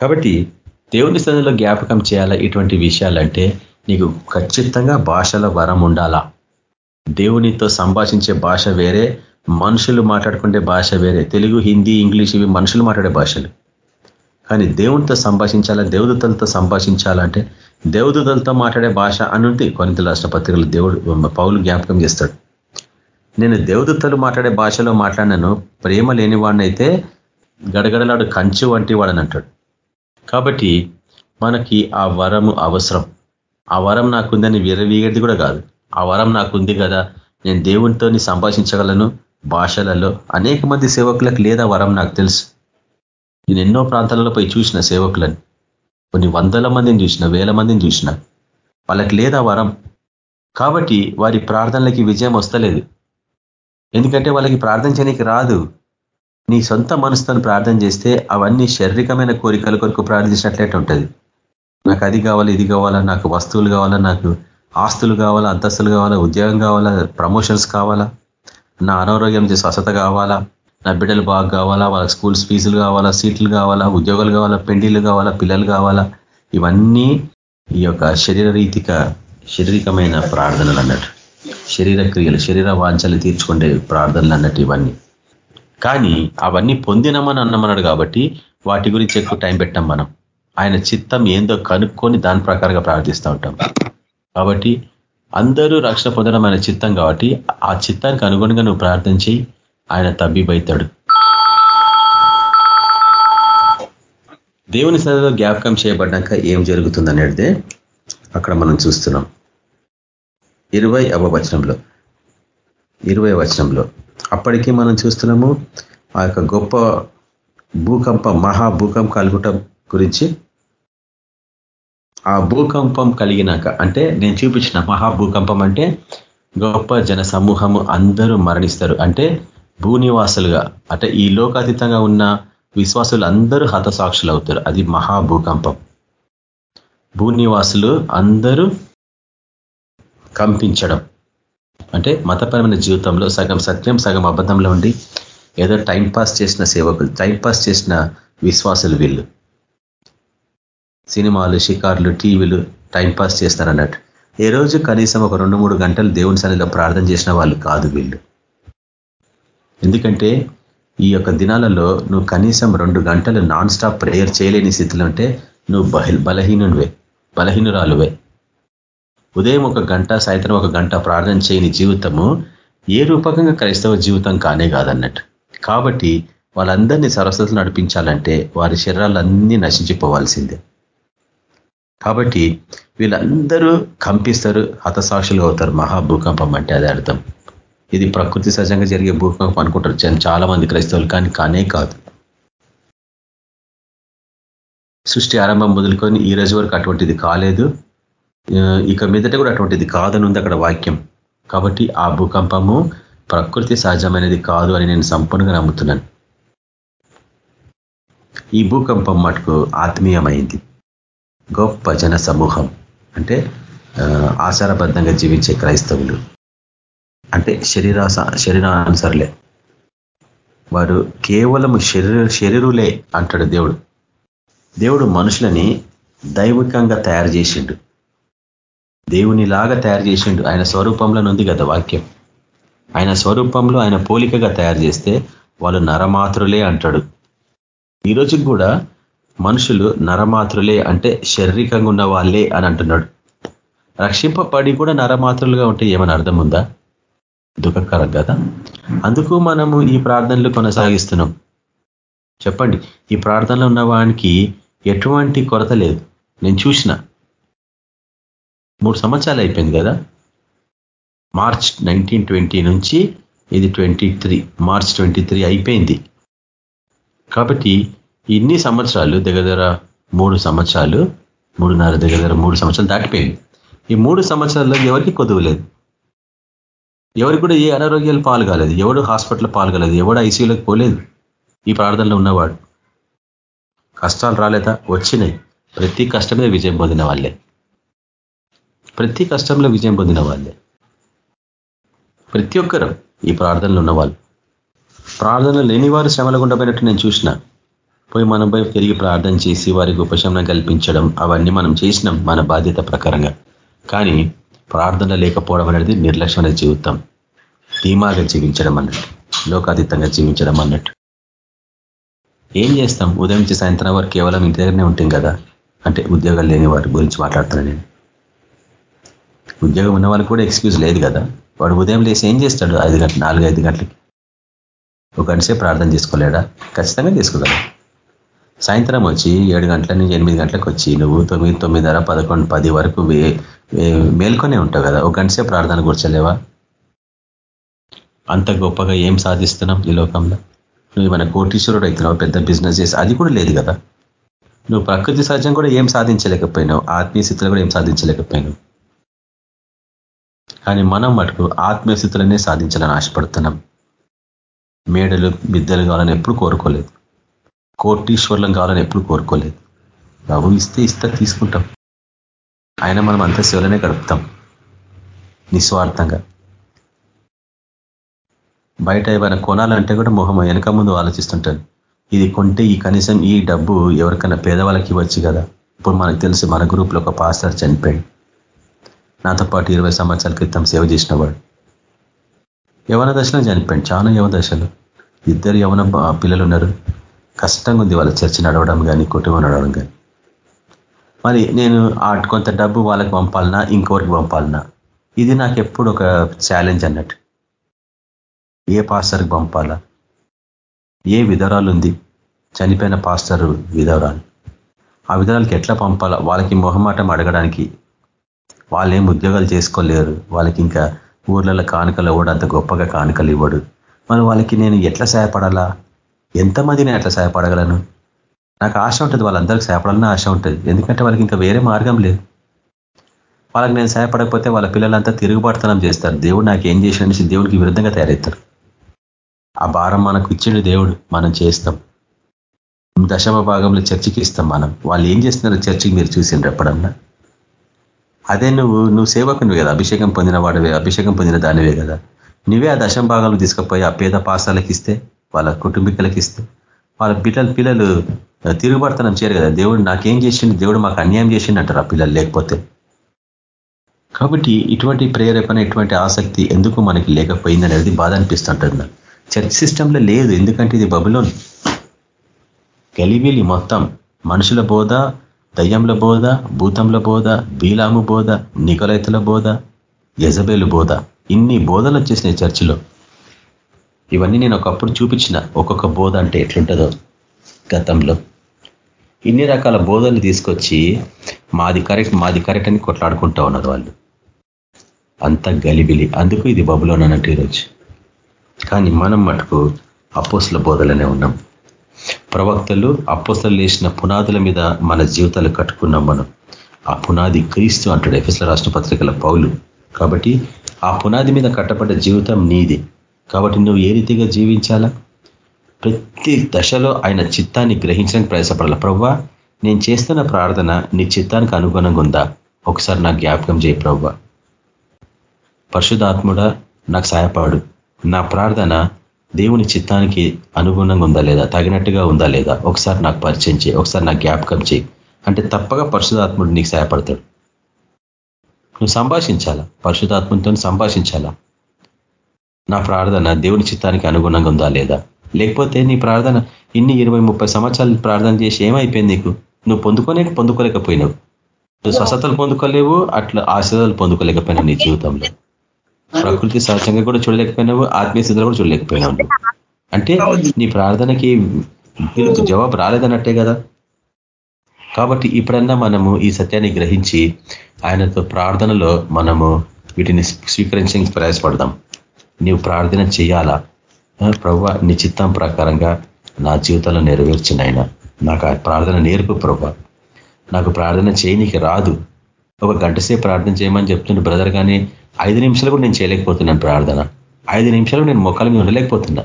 కాబట్టి దేవుని స్థానంలో జ్ఞాపకం చేయాలా ఇటువంటి విషయాలంటే నీకు ఖచ్చితంగా భాషల వరం ఉండాలా. దేవునితో సంభాషించే భాష వేరే మనుషులు మాట్లాడుకుంటే భాష వేరే. తెలుగు హిందీ ఇంగ్లీష్ ఇవి మనుషులు మాట్లాడే భాషలు. కానీ దేవునితో సంభాషించాలా దేవదూతలతో సంభాషించాలంటే దేవదూతలతో మాట్లాడే భాష అని కొన్ని రాష్ట్ర పత్రికలు దేవుడు పౌలు జ్ఞాపకం చేస్తాడు. నేను దేవదూతలు మాట్లాడే భాషలో మాట్లాడినాను ప్రేమ లేని వాడినైతే గడగడలాడు కంచు వంటి వాడని అంటాడు. కాబట్టి మనకి ఆ వరము అవసరం. ఆ వరం నాకుందని విరవీగడిది కూడా కాదు. ఆ వరం నాకుంది కదా నేను దేవునితో సంభాషించగలను భాషలలో. అనేక మంది సేవకులకు లేదా వరం నాకు తెలుసు. నేను ఎన్నో ప్రాంతాలలో పోయి చూసిన సేవకులను. కొన్ని వందల మందిని చూసిన వేల మందిని చూసిన వాళ్ళకి లేదా వరం. కాబట్టి వారి ప్రార్థనలకి విజయం వస్తలేదు. ఎందుకంటే వాళ్ళకి ప్రార్థన చేయడానికి రాదు. నీ సొంత మనసుతో ప్రార్థన చేస్తే అవన్నీ శారీరకమైన కోరికల కొరకు ప్రార్థించినట్లయితే ఉంటుంది. నాకు అది కావాలి ఇది కావాలా నాకు వస్తువులు కావాలా నాకు ఆస్తులు కావాలా అంతస్తులు కావాలా ఉద్యోగం కావాలా ప్రమోషన్స్ కావాలా నా అనారోగ్యం నుంచి స్వస్థత కావాలా నా బిడ్డలు బాగా కావాలా? వాళ్ళ స్కూల్స్ ఫీజులు కావాలా? సీట్లు కావాలా? ఉద్యోగాలు కావాలా? పెళ్ళిళ్ళు కావాలా? పిల్లలు కావాలా? ఇవన్నీ ఈ యొక్క శరీర రీతిక శారీరకమైన ప్రార్థనలు అన్నట్టు. శరీర క్రియలు శరీర వాంఛలు తీర్చుకునే ప్రార్థనలు అన్నట్టు ఇవన్నీ. కానీ అవన్నీ పొందినమని అన్నమన్నాడు కాబట్టి వాటి గురించి ఎక్కువ టైం పెట్టాం మనం. ఆయన చిత్తం ఏందో కనుక్కొని దాని ప్రకారంగా ప్రార్థిస్తూ ఉంటాం. కాబట్టి అందరూ రక్షణ పొందడం ఆయన చిత్తం కాబట్టి ఆ చిత్తానికి అనుగుణంగా నువ్వు ప్రార్థించి ఆయన తబ్బిబైతాడు దేవుని సన్నిధిలో జ్ఞాపకం చేయబడ్డాక ఏం జరుగుతుందనేది అక్కడ మనం చూస్తున్నాం. ఇరవై వచనంలో ఇరవై వచనంలో. అప్పటికి మనం చూస్తున్నాము ఆ యొక్క గొప్ప భూకంప మహా భూకంపం కలుగుటం గురించి. ఆ భూకంపం కలిగినాక అంటే నేను చూపించిన మహాభూకంపం అంటే గొప్ప జన సమూహము అందరూ మరణిస్తారు. అంటే భూనివాసులుగా అంటే ఈ లోకాతీతంగా ఉన్న విశ్వాసులు అందరూ హతసాక్షులు అవుతారు అది మహాభూకంపం. భూనివాసులు అందరూ కంపించడం. అంటే మతపరమైన జీవితంలో సగం సత్యం సగం అబద్ధంలో ఉండి ఏదో టైం పాస్ చేసిన సేవకులు టైం పాస్ చేసిన విశ్వాసులు వీళ్ళు. సినిమాలు షికార్లు టీవీలు టైం పాస్ చేస్తారన్నట్టు. ఏ రోజు కనీసం ఒక రెండు మూడు గంటలు దేవుని సన్నిధిలో ప్రార్థన చేసిన వాళ్ళు కాదు వీళ్ళు. ఎందుకంటే ఈ యొక్క దినాలలో నువ్వు కనీసం రెండు గంటలు నాన్ స్టాప్ ప్రేయర్ చేయలేని స్థితిలో ఉంటే నువ్వు బహి బలహీనుడివే బలహీనురాలువే. ఉదయం ఒక గంట సాయంత్రం ఒక గంట ప్రార్థన చేయని జీవితము ఏ రూపకంగా క్రైస్తవ జీవితం కానే కాదన్నట్టు. కాబట్టి వాళ్ళందరినీ సరస్వతులు నడిపించాలంటే వారి శరీరాలన్నీ నశించిపోవాల్సిందే. కాబట్టి వీళ్ళందరూ కంపిస్తారు హతసాక్షులు అవుతారు మహాభూకంపం అంటే అది అర్థం. ఇది ప్రకృతి సహజంగా జరిగే భూకంపం అనుకుంటారు చాలా మంది క్రైస్తవులు కానీ కానే కాదు. సృష్టి ఆరంభం మొదలుకొని ఈ రోజు వరకు అటువంటిది కాలేదు. ఇక మీదట కూడా అటువంటిది కాదని ఉంది అక్కడ వాక్యం. కాబట్టి ఆ భూకంపము ప్రకృతి సహజమైనది కాదు అని నేను సంపూర్ణంగా నమ్ముతున్నాను. ఈ భూకంపం మటుకు ఆత్మీయమైంది. గొప్ప జన సమూహం. అంటే ఆచారబద్ధంగా జీవించే క్రైస్తవులు. అంటే శరీరాస శరీరానుసరులే. వారు కేవలం శరీర శరీరులే అంటాడు దేవుడు. దేవుడు మనుషులని దైవికంగా తయారు చేసిండు. దేవునిలాగా తయారు చేసిండు. ఆయన స్వరూపంలో ఉంది కదా వాక్యం. ఆయన స్వరూపంలో ఆయన పోలికగా తయారు చేస్తే వాళ్ళు నరమాతృలే అంటాడు. ఈరోజు కూడా మనుషులు నరమాతృలే అంటే శారీరకంగా ఉన్న వాళ్ళే అని అంటున్నాడు. రక్షింపబడి కూడా నరమాతృలుగా ఉంటే ఏమైనా అర్థం ఉందా? దుఃఖకరం కదా? అందుకు మనము ఈ ప్రార్థనలు కొనసాగిస్తున్నాం. చెప్పండి ఈ ప్రార్థనలో ఉన్న వానికి ఎటువంటి కొరత లేదు. నేను చూసిన. మూడు సంవత్సరాలు అయిపోయింది కదా? మార్చ్ నైన్టీన్ ట్వంటీ నుంచి ఇది twenty three March twenty three అయిపోయింది. కాబట్టి ఇన్ని సంవత్సరాలు దగ్గర దగ్గర మూడు సంవత్సరాలు మూడున్నర దగ్గర దగ్గర మూడు సంవత్సరాలు దాటిపోయింది. ఈ మూడు సంవత్సరాల్లో ఎవరికి కొదువలేదు ఎవరికి కూడా ఏ అనారోగ్యాలు పాల్గలేదు ఎవడు హాస్పిటల్ పాల్గలేదు ఎవడు ఐసీయూలోకి పోలేదు. ఈ ప్రార్థనలో ఉన్నవాడు. కష్టాలు రాలేదా? వచ్చినాయి. ప్రతి కష్టమే విజయం పొందిన వాళ్ళే. ప్రతి కష్టంలో విజయం పొందిన వాళ్ళే. ప్రతి ఒక్కరు ఈ ప్రార్థనలు ఉన్నవాళ్ళు. ప్రార్థన లేని వారు శ్రమల గుండపోయినట్టు నేను చూసిన. పోయి మనం పోయి తిరిగి ప్రార్థన చేసి వారికి ఉపశమనం కల్పించడం అవన్నీ మనం చేసినాం మన బాధ్యత ప్రకారంగా. కానీ ప్రార్థన లేకపోవడం అనేది నిర్లక్ష్యమైన జీవితం. ధీమాగా జీవించడం అన్నట్టు లోకాతీతంగా జీవించడం అన్నట్టు. ఏం చేస్తాం? ఉదయం నుంచి సాయంత్రం వరకు కేవలం ఇంటి దగ్గరనే ఉంటాం కదా? అంటే ఉద్యోగాలు లేని వారి గురించి మాట్లాడుతున్నాను నేను. ఉద్యోగం ఉన్న వాళ్ళకి కూడా ఎక్స్క్యూజ్ లేదు కదా? వాడు ఉదయం లేసి ఏం చేస్తాడు? ఐదు గంటలు నాలుగు ఐదు గంటలకి? ఒక గంటసే ప్రార్థన చేసుకోలేడా? ఖచ్చితంగా చేసుకోగలడు. సాయంత్రం వచ్చి ఏడు గంటల నుంచి ఎనిమిది గంటలకు వచ్చి నువ్వు తొమ్మిది తొమ్మిదిన్నర పదకొండు పది వరకు మేల్కొనే ఉంటావు కదా. ఒక గంట సేపు ప్రార్థన కూర్చోలేవా? అంత గొప్పగా ఏం సాధిస్తున్నాం ఈ లోకంలో? నువ్వు మన కోటీశ్వరుడు అవుతున్నావు? పెద్ద బిజినెస్ చేసి అది కూడా లేదు కదా. నువ్వు ప్రకృతి సహజం కూడా ఏం సాధించలేకపోయినావు. ఆత్మీయ స్థితిలో కూడా ఏం సాధించలేకపోయినావు. కానీ మనం మటుకు ఆత్మీయ స్థితులనే సాధించాలని ఆశపడుతున్నాం. మేడలు బిద్దలు కావాలని ఎప్పుడు కోరుకోలేదు. కోటీశ్వర్లం కావాలని ఎప్పుడు కోరుకోలేదు. బాబు ఇస్తే ఇస్తే తీసుకుంటాం. ఆయన మనం అంత సేవలనే గడుపుతాం. నిస్వార్థంగా. బయట ఏమైనా కొనాలంటే కూడా మొహం వెనక ముందు ఆలోచిస్తుంటాడు ఇది కొంటే ఈ కనీసం ఈ డబ్బు ఎవరికైనా పేదవాళ్ళకి ఇవ్వచ్చు కదా. ఇప్పుడు మనకు తెలుసు మన గ్రూప్లో ఒక పాస్టర్ చనిపోయాడు. నాతో పాటు ఇరవై సంవత్సరాల క్రితం సేవ చేసిన వాడు. యవన దశలో చనిపోయాడు. చాలా యవన దశలు ఇద్దరు యవన పిల్లలు ఉన్నారు కష్టంగా ఉంది వాళ్ళ చర్చ నడవడం కానీ కుటుంబం నడవడం కానీ మరి నేను కొంత డబ్బు వాళ్ళకి పంపాలన్నా ఇంకొకరికి పంపాలన్నా ఇది నాకు ఎప్పుడు ఒక ఛాలెంజ్ అన్నట్టు. ఏ పాస్టర్కి పంపాలా? ఏ విధరాలు ఉంది చనిపోయిన పాస్టర్ విధవరాలు. ఆ విధరాలకి ఎట్లా పంపాలా? వాళ్ళకి మొహమాటం అడగడానికి. వాళ్ళు ఏం ఉద్యోగాలు చేసుకోలేరు. వాళ్ళకి ఇంకా ఊర్లలో కానుకలు ఇవ్వడు అంత గొప్పగా కానుకలు ఇవ్వడు. మరి వాళ్ళకి నేను ఎట్లా సహాయపడాలా? ఎంతమంది నేను ఎట్లా సహాయపడగలను? నాకు ఆశ ఉంటుంది వాళ్ళందరికీ సహాయపడాలని ఆశ ఉంటుంది. ఎందుకంటే వాళ్ళకి ఇంకా వేరే మార్గం లేదు. వాళ్ళకి నేను సహాయపడకపోతే వాళ్ళ పిల్లలంతా తిరుగుబాటుతనం చేస్తారు. దేవుడు నాకు ఏం చేసిననేసి దేవుడికి విరుద్ధంగా తయారవుతారు. ఆ భారం మనకు ఇచ్చిండు దేవుడు మనం చేస్తాం. దశమ భాగంలో చర్చికి ఇస్తాం మనం. వాళ్ళు ఏం చేస్తున్నారు చర్చికి మీరు చూసిండ్రు ఎప్పుడన్నా? అదే నువ్వు నువ్వు సేవకునివి కదా అభిషేకం పొందిన వాడివే అభిషేకం పొందిన దానివే కదా. నువ్వే ఆ దశమ భాగాలు తీసుకుపోయి ఆ పేద పాసాలకు ఇస్తే వాళ్ళ కుటుంబీకులకి ఇస్తే వాళ్ళ పిల్లలు పిల్లలు తిరుగుబడతనం చేయరు కదా. దేవుడు నాకేం చేసిండు దేవుడు మాకు అన్యాయం చేసిండు అంటారు ఆ పిల్లలు లేకపోతే. కాబట్టి ఇటువంటి ప్రేరేపణ ఇటువంటి ఆసక్తి ఎందుకు మనకి లేకపోయింది అనేది బాధ అనిపిస్తుంటుంది. నాకు చర్చ్ సిస్టంలో లేదు ఎందుకంటే ఇది బబులోన్. గలిబిలి మొత్తం. మనుషుల బోధ దయ్యంల బోధ భూతంల బోధ బీలాము బోధ నికలైతుల బోధ యజబేలు బోధ. ఇన్ని బోధలు వచ్చేసినాయి చర్చిలో. ఇవన్నీ నేను ఒకప్పుడు చూపించిన ఒక్కొక్క బోధ అంటే ఎట్లుంటుందో గతంలో. ఇన్ని రకాల బోధలు తీసుకొచ్చి మాది కరెక్ట్ మాది కరెక్ట్ అని కొట్లాడుకుంటా ఉన్నారు వాళ్ళు. అంత గలిబిలి. అందుకు ఇది బబులోన్ అన్నట్టు ఈరోజు. కానీ మనం మటుకు అపోసుల బోధలనే ఉన్నాం. ప్రవక్తలు అపోసలు వేసిన పునాదుల మీద మన జీవితాలు కట్టుకున్నాం మనం. ఆ పునాది క్రీస్తు అంటాడు ఎఫ్ఎస్ల రాష్ట్ర పత్రికల పౌలు. కాబట్టి ఆ పునాది మీద కట్టబడ్డ జీవితం నీది. కాబట్టి నువ్వు ఏ రీతిగా జీవించాలా? ప్రతి దశలో ఆయన చిత్తాన్ని గ్రహించడానికి ప్రయాసపడాలి? ప్రవ్వా నేను చేస్తున్న ప్రార్థన నీ చిత్తానికి అనుగుణంగా ఉందా? ఒకసారి నాకు జ్ఞాపకం చేయి ప్రవ్వా. పరిశుధాత్ముడా నాకు సహాయపడు. నా ప్రార్థన దేవుని చిత్తానికి అనుగుణంగా ఉందా లేదా? తగినట్టుగా ఉందా లేదా? ఒకసారి నాకు పరిచయం చేయి. ఒకసారి నాకు జ్ఞాపకం చేయి. అంటే తప్పగా పరిశుధాత్ముడు నీకు సహాయపడతాడు. నువ్వు సంభాషించాలా? పరిశుధాత్మతో సంభాషించాలా? నా ప్రార్థన దేవుని చిత్తానికి అనుగుణంగా ఉందా లేదా? లేకపోతే నీ ప్రార్థన ఇన్ని ఇరవై ముప్పై సంవత్సరాలు ప్రార్థన చేసి ఏమైపోయింది నీకు? నువ్వు పొందుకోనే పొందుకోలేకపోయినావు. నువ్వు స్వస్థతలు పొందుకోలేవు అట్లా ఆశీర్వాదాలు పొందుకోలేకపోయినావు నీ జీవితంలో. ప్రకృతి సహజంగా కూడా చూడలేకపోయినావు ఆత్మీయ స్థితిలో కూడా చూడలేకపోయినావు. అంటే నీ ప్రార్థనకి పిలుపు జవాబు రాలేదన్నట్టే కదా? కాబట్టి ఇప్పుడన్నా మనము ఈ సత్యాన్ని గ్రహించి ఆయనతో ప్రార్థనలో మనము వీటిని స్వీకరించడానికి ప్రయాసపడదాం. నీవు ప్రార్థన చేయాలా? ప్రభు నీ చిత్తం ప్రకారంగా నా జీవితంలో నెరవేర్చిన ఆయన నాకు ఆ ప్రార్థన నేర్పు ప్రభు నాకు ప్రార్థన చేయనికి రాదు. ఒక గంట సేపు ప్రార్థన చేయమని చెప్తున్న బ్రదర్ కానీ ఐదు నిమిషాలు కూడా నేను చేయలేకపోతున్నాను ప్రార్థన. ఐదు నిమిషాలు నేను మొక్కల మీద ఉండలేకపోతున్నా.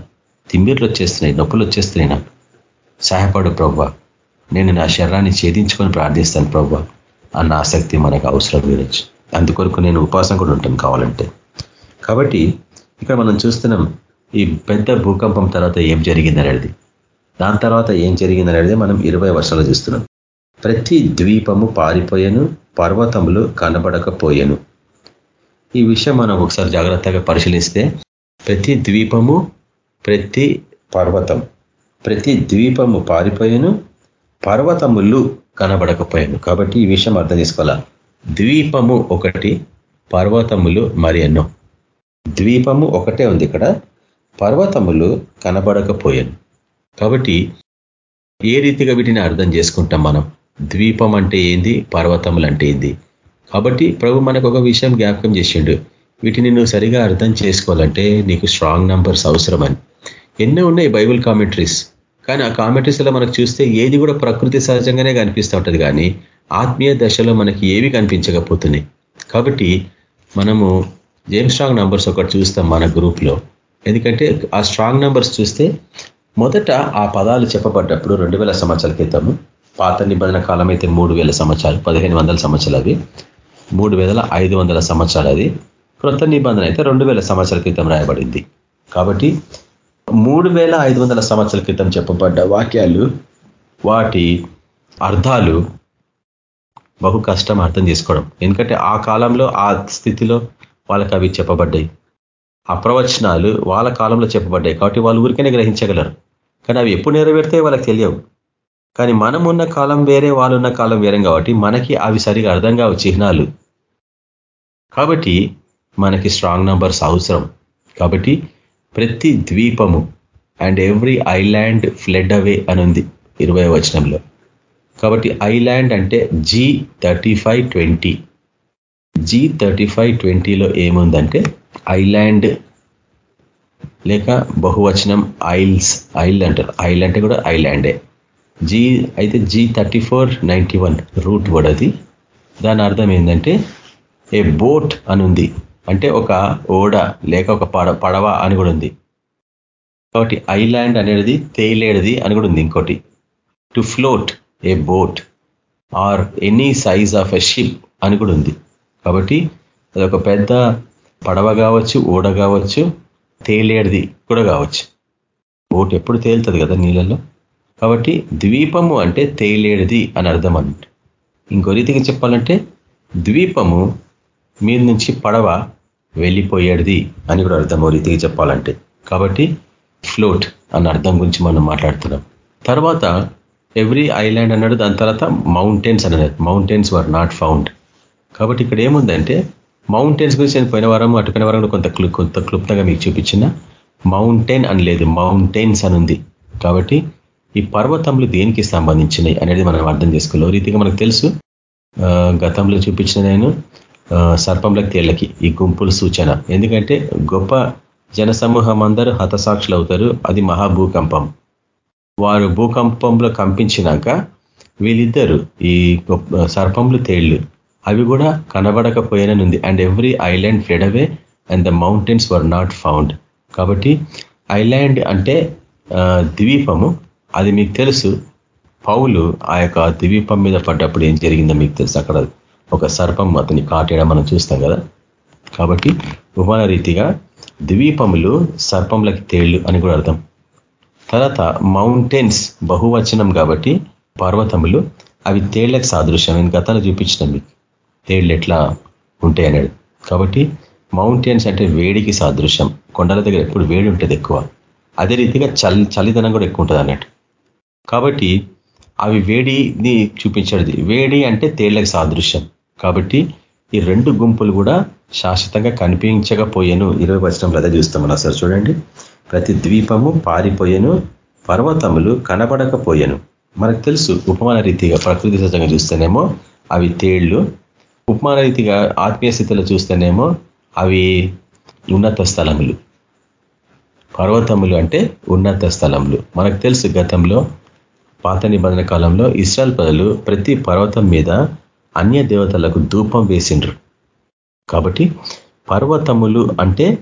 తిమ్మిర్లు వచ్చేస్తున్నాయి నొప్పులు వచ్చేస్తున్నాయి నాకు. సహాయపడు ప్రవ్వ. నేను నా శరీరాన్ని ఛేదించుకొని ప్రార్థిస్తాను ప్రవ్వ. అన్న ఆసక్తి మనకు అవసరం గురించి అందుకొరకు నేను ఉపాసం కూడా ఉంటాను కావాలంటే. కాబట్టి ఇక్కడ మనం చూస్తున్నాం ఈ పెద్ద భూకంపం తర్వాత ఏం జరిగిందనేది. దాని తర్వాత ఏం జరిగిందనేది మనం ఇరవై వర్షాలు చూస్తున్నాం. ప్రతి ద్వీపము పారిపోయాను పర్వతములు కనబడకపోయాను. ఈ విషయం మనం ఒకసారి జాగ్రత్తగా పరిశీలిస్తే ప్రతి ద్వీపము ప్రతి పర్వతం ప్రతి ద్వీపము పారిపోయాను పర్వతములు కనబడకపోయాను. కాబట్టి ఈ విషయం అర్థం చేసుకోవాలా? ద్వీపము ఒకటి పర్వతములు మరి ఎన్నో. ద్వీపము ఒకటే ఉంది ఇక్కడ. పర్వతములు కనబడకపోయాను. కాబట్టి ఏ రీతిగా వీటిని అర్థం చేసుకుంటాం మనం? ద్వీపం అంటే ఏంది? పర్వతములు అంటే ఏంది? కాబట్టి ప్రభు మనకు ఒక విషయం జ్ఞాపకం చేసిండు. వీటిని నువ్వు సరిగా అర్థం చేసుకోవాలంటే నీకు స్ట్రాంగ్ నంబర్స్ అవసరమని. ఎన్నో ఉన్నాయి బైబుల్ కామెంటరీస్ కానీ ఆ కామెంటరీస్లో మనకు చూస్తే ఏది కూడా ప్రకృతి సహజంగానే కనిపిస్తూ ఉంటుంది కానీ ఆత్మీయ దశలో మనకి ఏవి కనిపించకపోతున్నాయి? కాబట్టి మనము ఏం స్ట్రాంగ్ నంబర్స్ ఒకటి చూస్తాం మన గ్రూప్లో. ఎందుకంటే ఆ స్ట్రాంగ్ నంబర్స్ చూస్తే మొదట ఆ పదాలు చెప్పబడ్డప్పుడు రెండు వేల సంవత్సరాల క్రితము పాత నిబంధన కాలం అయితే మూడు వేల సంవత్సరాలు పదిహేను వందల సంవత్సరాలు అవి మూడు వేల ఐదు వందల సంవత్సరాలు అది క్రొత్త నిబంధన అయితే రెండు వేల సంవత్సరాల క్రితం రాయబడింది. కాబట్టి మూడు వేల ఐదు వందల సంవత్సరాల క్రితం చెప్పబడ్డ వాక్యాలు వాటి అర్థాలు బహు కష్టం అర్థం చేసుకోవడం. ఎందుకంటే ఆ కాలంలో ఆ స్థితిలో వాళ్ళకి అవి చెప్పబడ్డాయి. ఆ ప్రవచనాలు వాళ్ళ కాలంలో చెప్పబడ్డాయి కాబట్టి వాళ్ళు ఊరికనే గ్రహించగలరు. కానీ అవి ఎప్పుడు నెరవేరితే వాళ్ళకి తెలియవు. కానీ మనం ఉన్న కాలం వేరే వాళ్ళున్న కాలం వేరే కాబట్టి మనకి అవి సరిగా అర్థం కావు చిహ్నాలు. కాబట్టి మనకి స్ట్రాంగ్ నంబర్స్ అవసరం. కాబట్టి ప్రతి ద్వీపము and every island fled away అని ఉంది ఇరవై వచనంలో. కాబట్టి ఐలాండ్ అంటే G thirty five twenty G thirty five ట్వంటీలో ఏముందంటే ఐలాండ్ లేక బహువచనం ఐల్స్ ఐల్ అంటారు. ఐల్ అంటే కూడా ఐలాండే. జీ అయితే G thirty four ninety one root word అది దాని అర్థం ఏంటంటే ఏ బోట్ అని ఉంది అంటే ఒక ఓడ లేక ఒక పడ పడవ అని కూడా ఉంది. కాబట్టి ఐలాండ్ అనేది తేలేడిది అని కూడా ఉంది ఇంకోటి. To float a boat. Or any size of a ship అని కూడా ఉంది. కాబట్టి అది ఒక పెద్ద పడవ కావచ్చు ఓడ కావచ్చు తేలేడిది కూడా కావచ్చు. బోట్ ఎప్పుడు తేలుతుంది కదా నీళ్ళల్లో? కాబట్టి ద్వీపము అంటే తేలేడిది అని అర్థం అన్నట్టు ఇంకో రీతిగా చెప్పాలంటే ద్వీపము మీద నుంచి పడవ వెళ్ళిపోయేది అని కూడా అర్థం ఓ రీతిగా చెప్పాలంటే. కాబట్టి ఫ్లోట్ అన్న అర్థం గురించి మనం మాట్లాడుతున్నాం. తర్వాత ఎవ్రీ ఐలాండ్ అన్నాడు దాని తర్వాత మౌంటైన్స్ అన్నది మౌంటైన్స్ వర్ నాట్ ఫౌండ్. కాబట్టి ఇక్కడ ఏముందంటే మౌంటైన్స్ గురించి నేను పోయిన వారం అటుపోయిన వారం కొంత కొంత క్లుప్తంగా మీకు చూపించిన మౌంటైన్ అని లేదు మౌంటైన్స్ అని ఉంది. కాబట్టి ఈ పర్వతములు దేనికి సంబంధించినవి అనేది మనం అర్థం చేసుకోవాలి. రీతిగా మనకు తెలుసు. గతంలో చూపించిన నేను సర్పంలకు తేళ్ళకి ఈ గుంపులు సూచన. ఎందుకంటే గొప్ప జనసమూహం అందరూ హతసాక్షులు అవుతారు అది మహాభూకంపం. వారు భూకంపంలో కంపించినాక వీళ్ళిద్దరు ఈ సర్పంలు తేళ్ళు అవి కూడా కనబడకపోయిననుంది. And every island fled away and the mountains were not found కాబట్టి ఐలాండ్ అంటే ద్వీపము. అది మీకు తెలుసు. పౌలు ఆ యొక్క ద్వీపం మీద పడ్డప్పుడు ఏం జరిగిందో మీకు తెలుసు. అక్కడ ఒక సర్పం అతని కాటేయడం మనం చూస్తాం కదా. కాబట్టి ఉపమాన రీతిగా ద్వీపములు సర్పంలకి తేళ్ళు అని కూడా అర్థం. తర్వాత మౌంటైన్స్ బహువచనం కాబట్టి పర్వతములు అవి తేళ్ళకు సాదృశ్యం. నేను గతంలో చూపించిన మీకు. తేళ్ళు ఎట్లా ఉంటాయి అనేది కాబట్టి మౌంటైన్స్ అంటే వేడికి సాదృశ్యం. కొండల దగ్గర ఎప్పుడు వేడి ఉంటుంది ఎక్కువ. అదే రీతిగా చలి చలిదనం కూడా ఎక్కువ ఉంటుంది అన్నట్టు. కాబట్టి అవి వేడిని చూపించేది. వేడి అంటే తేళ్ళకు సాదృశ్యం. కాబట్టి ఈ రెండు గుంపులు కూడా శాశ్వతంగా కనిపించకపోయాను. ఇరవై వచనంలో అదే చూస్తాం మనం అసలు చూడండి. ప్రతి ద్వీపము పారిపోయాను పర్వతములు కనబడకపోయాను. మనకు తెలుసు ఉపమాన రీతిగా ప్రకృతి సహజంగా చూస్తేనేమో అవి తేళ్ళు ఉపమానరీతిగా ఆత్మీయ స్థితిలో చూస్తేనేమో అవి ఉన్నత స్థలములు. పర్వతములు అంటే ఉన్నత స్థలములు. మనకు తెలుసు గతంలో పాత నిబంధన కాలంలో ఇస్రాయల్ ప్రజలు ప్రతి పర్వతం మీద అన్య దేవతలకు ధూపం వేసిండ్రు. కాబట్టి పర్వతములు అంటే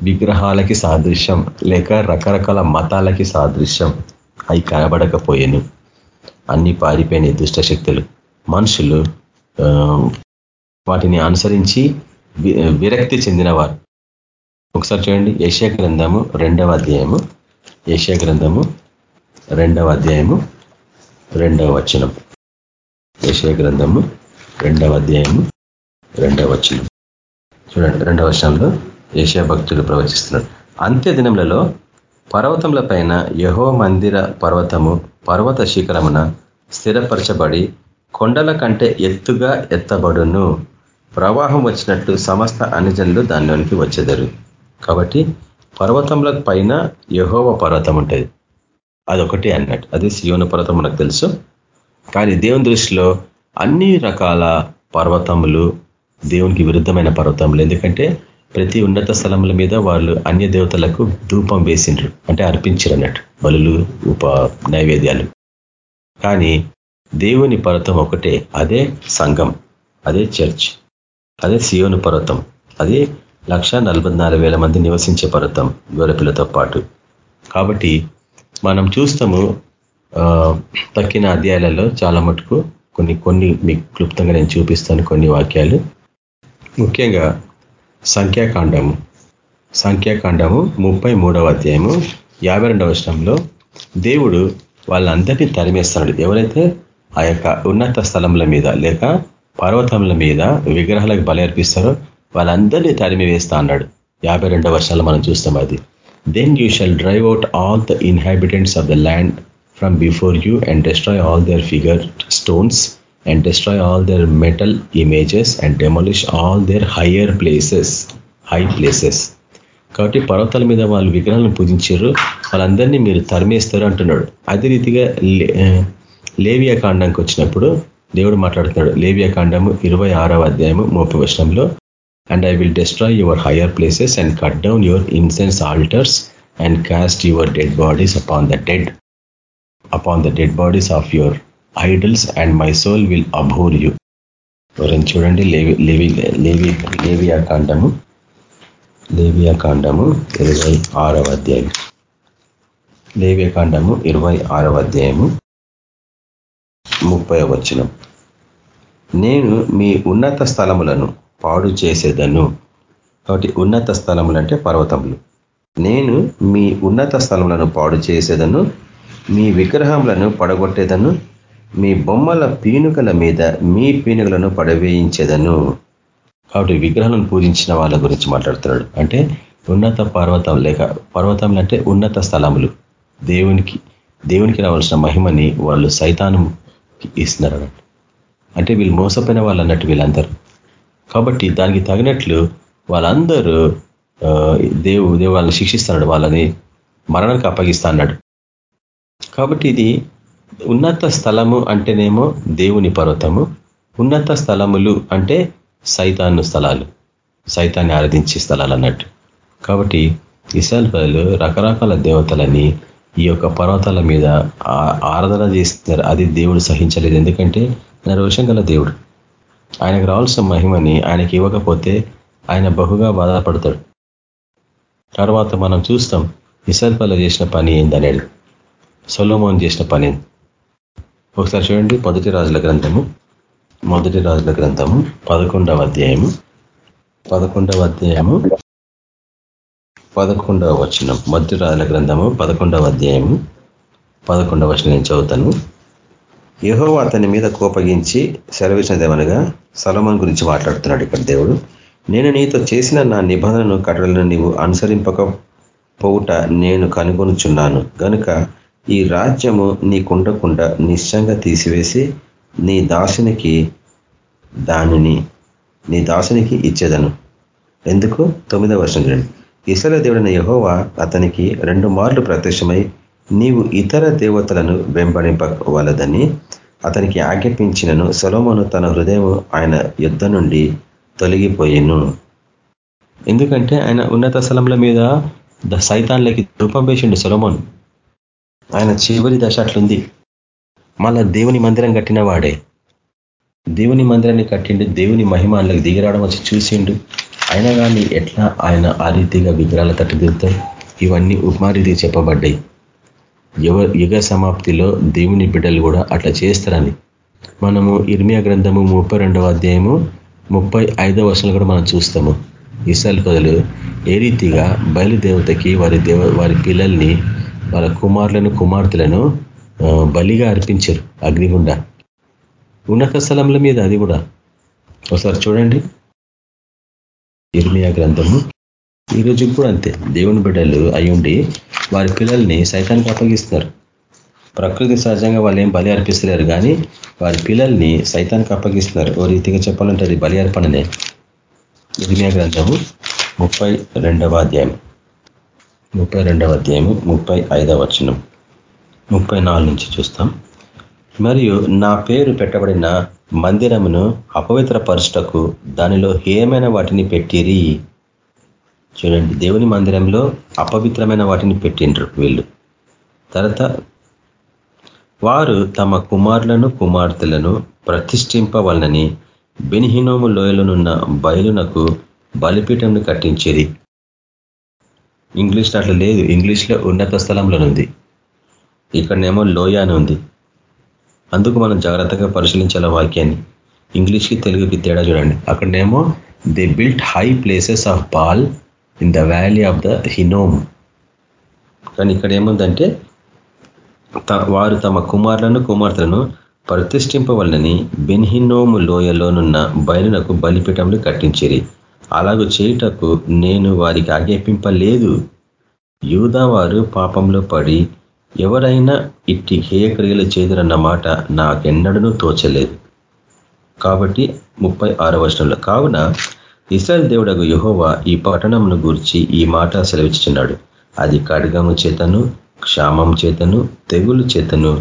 విగ్రహాలకి సాదృశ్యం లేక రకరకాల మతాలకి సాదృశ్యం. అవి కనబడకపోయాను. అన్ని పారిపోయినాయి దుష్టశక్తులు మనుషులు వాటిని అనుసరించి విరక్తి చెందినవారు. ఒకసారి చూడండి ఏషియా గ్రంథము రెండవ అధ్యాయము ఏషియా గ్రంథము రెండవ అధ్యాయము రెండవ వచనం. ఏషియా గ్రంథము రెండవ అధ్యాయము రెండవ వచనం. చూడండి రెండవ వచనంలో ఏషియా భక్తులు ప్రవచిస్తున్నాడు. అంత్య దినములలో పర్వతముల పైన యహో మందిర పర్వతము పర్వత శిఖరమున స్థిరపరచబడి కొండల కంటే ఎత్తుగా ఎత్తబడును. ప్రవాహం వచ్చినట్లు సమస్త అనుజనులు దానిలోనికి వచ్చేదారు. కాబట్టి పర్వతముల పైన యహోవ పర్వతం ఉంటుంది. అదొకటి అన్నట్టు. అది సియోన పర్వతం మనకు తెలుసు. కానీ దేవుని దృష్టిలో అన్ని రకాల పర్వతములు దేవునికి విరుద్ధమైన పర్వతములు. ఎందుకంటే ప్రతి ఉన్నత స్థలముల మీద వాళ్ళు అన్య దేవతలకు ధూపం వేసిండ్రు. అంటే అర్పించరు అన్నట్టు. బలులు ఉప నైవేద్యాలు. కానీ దేవుని పర్వతం ఒకటే. అదే సంఘం. అదే చర్చ్. అదే సియోను పర్వతం. అది లక్ష మంది నివసించే పర్వతం గొరపిలతో పాటు. కాబట్టి మనం చూస్తాము తక్కిన అధ్యాయాలలో చాలా మటుకు కొన్ని కొన్ని మీకు క్లుప్తంగా నేను చూపిస్తాను కొన్ని వాక్యాలు. ముఖ్యంగా సంఖ్యాకాండము. సంఖ్యాకాండము ముప్పై మూడవ అధ్యాయము యాభై రెండవ శ్రంలో దేవుడు వాళ్ళందరినీ తరిమేస్తున్నాడు ఎవరైతే ఆ యొక్క ఉన్నత స్థలముల మీద లేక పర్వతముల మీద విగ్రహాలకు బలి అర్పిస్తారో వాళ్ళందరినీ తరిమి వేస్తా అన్నాడు. యాభై రెండవ వర్షాలు మనం చూస్తాం అది. Then you shall drive out all the inhabitants of the land from before you and destroy all their figure stones and destroy all their metal images and demolish all their higher places high places కాబట్టి పర్వతాల మీద వాళ్ళు విగ్రహాలను పూజించారు. వాళ్ళందరినీ మీరు తరిమేస్తారు అంటున్నాడు. అదే రీతిగా లేవియా కాండానికి వచ్చినప్పుడు దేవుడు మాట్లాడుతున్నాడు. లేవియా కాండము ఇరవై అధ్యాయము ముప్పై వర్షంలో and I will destroy your higher places and cut down your incense altars and cast your dead bodies upon the dead upon the dead bodies of your idols and my soul will abhor you ఎవరైనా చూడండి లేవి లేవి లేవి లేవియా కాండము లేవియా కాండము ఇరవై ఆరవ అధ్యాయం. లేవియా కాండము ఇరవై ఆరవ అధ్యాయము ముప్పై వచనం. నేను మీ ఉన్నత స్థలములను పాడు చేసేదను. కాబట్టి ఉన్నత స్థలములు అంటే పర్వతములు. నేను మీ ఉన్నత స్థలములను పాడు చేసేదను. మీ విగ్రహములను పడగొట్టేదను. మీ బొమ్మల పీనుకల మీద మీ పీనుకలను పడవేయించేదను. కాబట్టి విగ్రహాలను పూజించిన వాళ్ళ గురించి మాట్లాడుతున్నాడు. అంటే ఉన్నత పర్వతం లేక పర్వతములు అంటే ఉన్నత స్థలములు. దేవునికి దేవునికి రావాల్సిన మహిమని వాళ్ళు సైతానం ఇస్తున్నారు అన్నట్టు అంటే వీళ్ళు మోసపోయిన వాళ్ళు అన్నట్టు వీళ్ళందరూ. కాబట్టి దానికి తగినట్లు వాళ్ళందరూ దేవు దేవు వాళ్ళని శిక్షిస్తున్నాడు వాళ్ళని మరణానికి అప్పగిస్తా అన్నాడు కాబట్టి ఇది ఉన్నత స్థలము అంటేనేమో దేవుని పర్వతము ఉన్నత స్థలములు అంటే సైతాను స్థలాలు సైతాన్ని ఆరాధించే స్థలాలు అన్నట్టు కాబట్టి ఇసాల్ ప్రజలు రకరకాల దేవతలని ఈ యొక్క పర్వతాల మీద ఆరాధన చేస్తున్నారు. అది దేవుడు సహించలేదు. ఎందుకంటే ఆయన రోషం గల దేవుడు. ఆయనకు రావాల్సిన మహిమని ఆయనకి ఇవ్వకపోతే ఆయన బహుగా బాధపడతాడు. తర్వాత మనం చూస్తాం ఇసల్పల్ల చేసిన పని ఏందనేది. సొలోమోన్ చేసిన పని ఒకసారి చూడండి మొదటి రాజుల గ్రంథము మొదటి రాజుల గ్రంథము పదకొండవ అధ్యాయము పదకొండవ అధ్యాయము పదకొండవ వచనం మొదటి రాజుల గ్రంథము పదకొండవ అధ్యాయము పదకొండవ వచనం నేను చదువుతాను. యహో అతని మీద కోపగించి సెలవిచ్చినదేమనగా సలమన్ గురించి మాట్లాడుతున్నాడు ఇక్కడ దేవుడు. నేను నీతో చేసిన నా నిబంధనను కట్టడలను నీవు అనుసరింపకపోవుట నేను కనుగొనుచున్నాను. గనుక ఈ రాజ్యము నీకుండకుండా నిశ్చంగా తీసివేసి నీ దాసునికి దానిని నీ దాసునికి ఇచ్చేదను. ఎందుకు? తొమ్మిదవ వర్షం చూడండి. ఇసల దేవుడైన యహోవా అతనికి రెండు మార్లు ప్రత్యక్షమై నీవు ఇతర దేవతలను వెంబడింపవలదని అతనికి ఆజ్ఞాపించినను సొలోమను తన హృదయం ఆయన యుద్ధ నుండి తొలగిపోయేను. ఎందుకంటే ఆయన ఉన్నత స్థలముల మీద సైతాన్లకి రూపం వేసిండు సొలమోన్. ఆయన చివరి దశ అట్లుంది. మళ్ళా దేవుని మందిరం కట్టిన వాడే. దేవుని మందిరాన్ని కట్టిండు దేవుని మహిమ అందులోకి దిగిరావడం వచ్చి చూసిండు. అయినా కానీ ఎట్లా ఆయన ఆ రీతిగా విగ్రహాల తట్టు ఇవన్నీ ఇవన్నీ ఉపమారీతి చెప్పబడ్డాయి. యుగ యుగ సమాప్తిలో దేవుని బిడ్డలు కూడా అట్లా చేస్తారని. మనము ఇర్మియా గ్రంథము ముప్పై రెండవ అధ్యాయము ముప్పై ఐదవ వర్షాలు కూడా మనం చూస్తాము. ఇసల్ పదలు ఏ రీతిగా బయలుదేవతకి వారి దేవ వారి పిల్లల్ని వాళ్ళ కుమారులను కుమార్తెలను బలిగా అర్పించారు అగ్నిగుండ. ఉన్నత స్థలముల మీద అది కూడా. ఒకసారి చూడండి. ఇర్మియా గ్రంథము ఈ రోజు కూడా అంతే. దేవుని బిడ్డలు అయ్యుండి వారి పిల్లల్ని సైతానికి అప్పగిస్తారు. ప్రకృతి సహజంగా వాళ్ళు ఏం బలి అర్పిస్తలేరు కానీ వారి పిల్లల్ని సైతానికి అప్పగిస్తున్నారు ఓ రీతిగా చెప్పాలంటే అది బలి అర్పణనే. ఇర్మియా గ్రంథము ముప్పై రెండవ అధ్యాయం. ముప్పై రెండవ అధ్యాయము ముప్పై ఐదవ వచనం. ముప్పై నుంచి చూస్తాం. మరియు నా పేరు పెట్టబడిన మందిరమును అపవిత్ర పరుష్టకు దానిలో ఏమైనా వాటిని పెట్టిరి. చూడండి దేవుని మందిరంలో అపవిత్రమైన వాటిని పెట్టిండ్రు వీళ్ళు. తర్వాత వారు తమ కుమారులను కుమార్తెలను ప్రతిష్ఠింపవలనని బెనిహినోము లోయలోనున్న బయలునకు బలిపీఠంను కట్టించేది. ఇంగ్లీష్ అట్లా లేదు. ఇంగ్లీష్లో ఉన్నత స్థలంలోనుంది ఇక్కడనేమో లోయ అని ఉంది. అందుకు మనం జాగ్రత్తగా పరిశీలించాల వాక్యాన్ని? ఇంగ్లీష్కి తెలుగుకి తేడా చూడండి. అక్కడనేమో the built high places of Baal in the valley of the Hinnom కానీ ఇక్కడ ఏముందంటే వారు తమ కుమారులను కుమార్తెలను ప్రతిష్ఠింపవలనని బెన్హినోము లోయలోనున్న బయలునకు బలిపీఠంలో కట్టించేరి. అలాగూ చేయుటకు నేను వారికి ఆజ్ఞాపింపలేదు. యూదా వారు పాపంలో పడి ఎవరైనా ఇట్టి హేయక్రియలు చేదురన్న మాట నాకెన్నడనూ తోచలేదు. కాబట్టి ముప్పై ఆరో వర్షంలో కావున ఇస్రాయల్ దేవుడగు యహోవా ఈ పట్టణంను గూర్చి ఈ మాట సెలవిస్తున్నాడు అది ఖడ్గము చేతను క్షామం చేతను తెగులు చేతను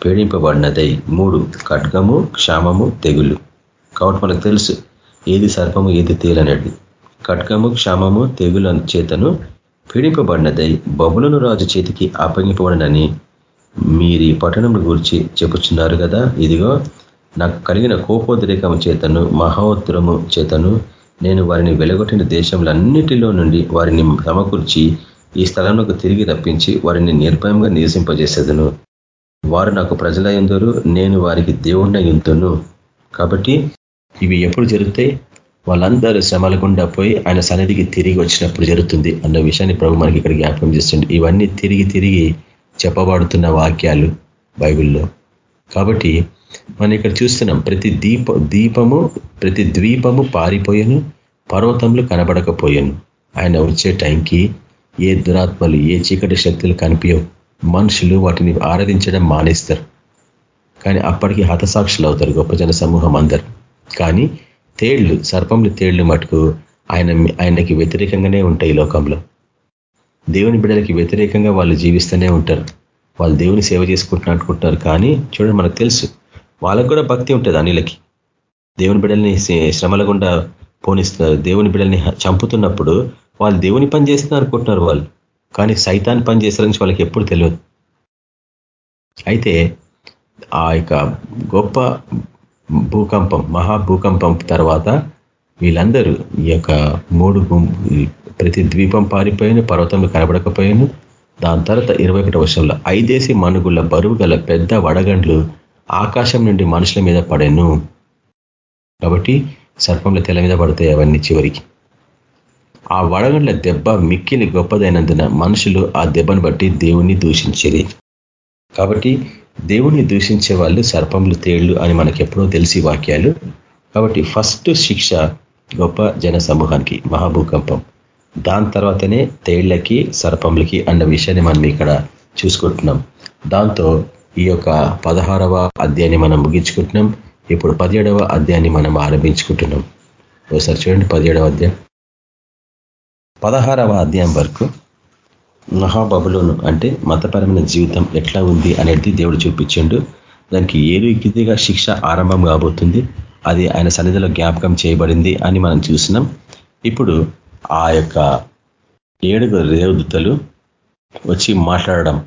పీడింపబడినదై మూడు ఖడ్గము క్షామము తెగులు. కాబట్టి మనకు తెలుసు ఏది సర్పము ఏది తేలనేది. ఖడ్గము క్షామము తెగుల చేతను పీడింపబడినదై బబులను రాజు చేతికి అప్పగింపబడినని మీరు ఈ పట్టణం గురించి చెప్పుచున్నారు కదా. ఇదిగో నాకు కలిగిన కోపోద్రేకము చేతను మహోత్తరము చేతను నేను వారిని వెలగొట్టిన దేశంలన్నిటిలో నుండి వారిని సమకూర్చి ఈ స్థలంలోకి తిరిగి రప్పించి వారిని నిర్భయంగా నివసింపజేసేదను. వారు నాకు ప్రజల నేను వారికి దేవుణ్ణ ఎంతును కాబట్టి ఇవి ఎప్పుడు జరుగుతాయి వాళ్ళందరూ శ్రమల గుండా పోయి ఆయన సన్నిధికి తిరిగి వచ్చినప్పుడు జరుగుతుంది అన్న విషయాన్ని ప్రభు మనకి ఇక్కడ జ్ఞాపకం చేస్తుంది ఇవన్నీ తిరిగి తిరిగి చెప్పబడుతున్న వాక్యాలు బైబిల్లో. కాబట్టి మనం ఇక్కడ చూస్తున్నాం ప్రతి దీప దీపము ప్రతి ద్వీపము పారిపోయాను పర్వతములు కనబడకపోయాను. ఆయన వచ్చే టైంకి ఏ దురాత్మలు ఏ చీకటి శక్తులు కనిపించవు మనుషులు వాటిని ఆరాధించడం మానేస్తారు. కానీ అప్పటికి హతసాక్షులు అవుతారు గొప్ప జన సమూహం అందరు. కానీ తేళ్ళు సర్పంలు తేళ్ళు మటుకు ఆయన ఆయనకి వ్యతిరేకంగానే ఉంటాయి ఈ లోకంలో. దేవుని బిడ్డలకి వ్యతిరేకంగా వాళ్ళు జీవిస్తూనే ఉంటారు. వాళ్ళు దేవుని సేవ చేసుకుంటున్నట్టుకుంటున్నారు కానీ చూడండి మనకు తెలుసు వాళ్ళకు కూడా భక్తి ఉంటుంది అనిలకి. దేవుని బిడ్డల్ని శ్రమల గుండా పోనిస్తున్నారు. దేవుని బిడ్డల్ని చంపుతున్నప్పుడు వాళ్ళు దేవుని పని చేస్తున్నారు అనుకుంటున్నారు వాళ్ళు. కానీ సైతాన్ని పని చేస్తారని వాళ్ళకి ఎప్పుడు తెలియదు. అయితే ఆ యొక్క గొప్ప భూకంపం మహా భూకంపం తర్వాత వీళ్ళందరూ ఈ యొక్క మూడు ప్రతి ద్వీపం పారిపోయాను పర్వతంలో కనబడకపోయాను దాని తర్వాత ఇరవై ఒకటి వర్షంలో ఐదేసి మనుగుల బరువు గల పెద్ద వడగండ్లు ఆకాశం నుండి మనుషుల మీద పడెను. కాబట్టి సర్పంలో తెల్ల మీద పడతాయి అవన్నీ చివరికి. ఆ వడగండ్ల దెబ్బ మిక్కిలి గొప్పదైనందున మనుషులు ఆ దెబ్బను బట్టి దేవుణ్ణి దూషించేది. కాబట్టి దేవుణ్ణి దూషించే వాళ్ళు సర్పములు తేళ్ళు అని మనకి ఎప్పుడో తెలిసి వాక్యాలు. కాబట్టి ఫస్ట్ శిక్ష గొప్ప జన సమూహానికి మహాభూకంపం. దాని తర్వాతనే తేళ్ళకి సర్పములకి అన్న విషయాన్ని మనం ఇక్కడ చూసుకుంటున్నాం. దాంతో ఈ యొక్క పదహారవ అధ్యాయాన్ని మనం ముగించుకుంటున్నాం. ఇప్పుడు పదిహేడవ అధ్యాయాన్ని మనం ఆరంభించుకుంటున్నాం. ఒకసారి చూడండి పదిహేడవ అధ్యాయం. పదహారవ అధ్యాయం వరకు మహాబబులోను అంటే మతపరమైన జీవితం ఎట్లా ఉంది అనేది దేవుడు చూపించిండు. దానికి ఏ రీతిగా శిక్ష ఆరంభం కాబోతుంది అది ఆయన సన్నిధిలో జ్ఞాపకం చేయబడింది అని మనం చూసినాం. ఇప్పుడు ఆ యొక్క ఏడుగురు దేవదూతలు వచ్చి మాట్లాడడం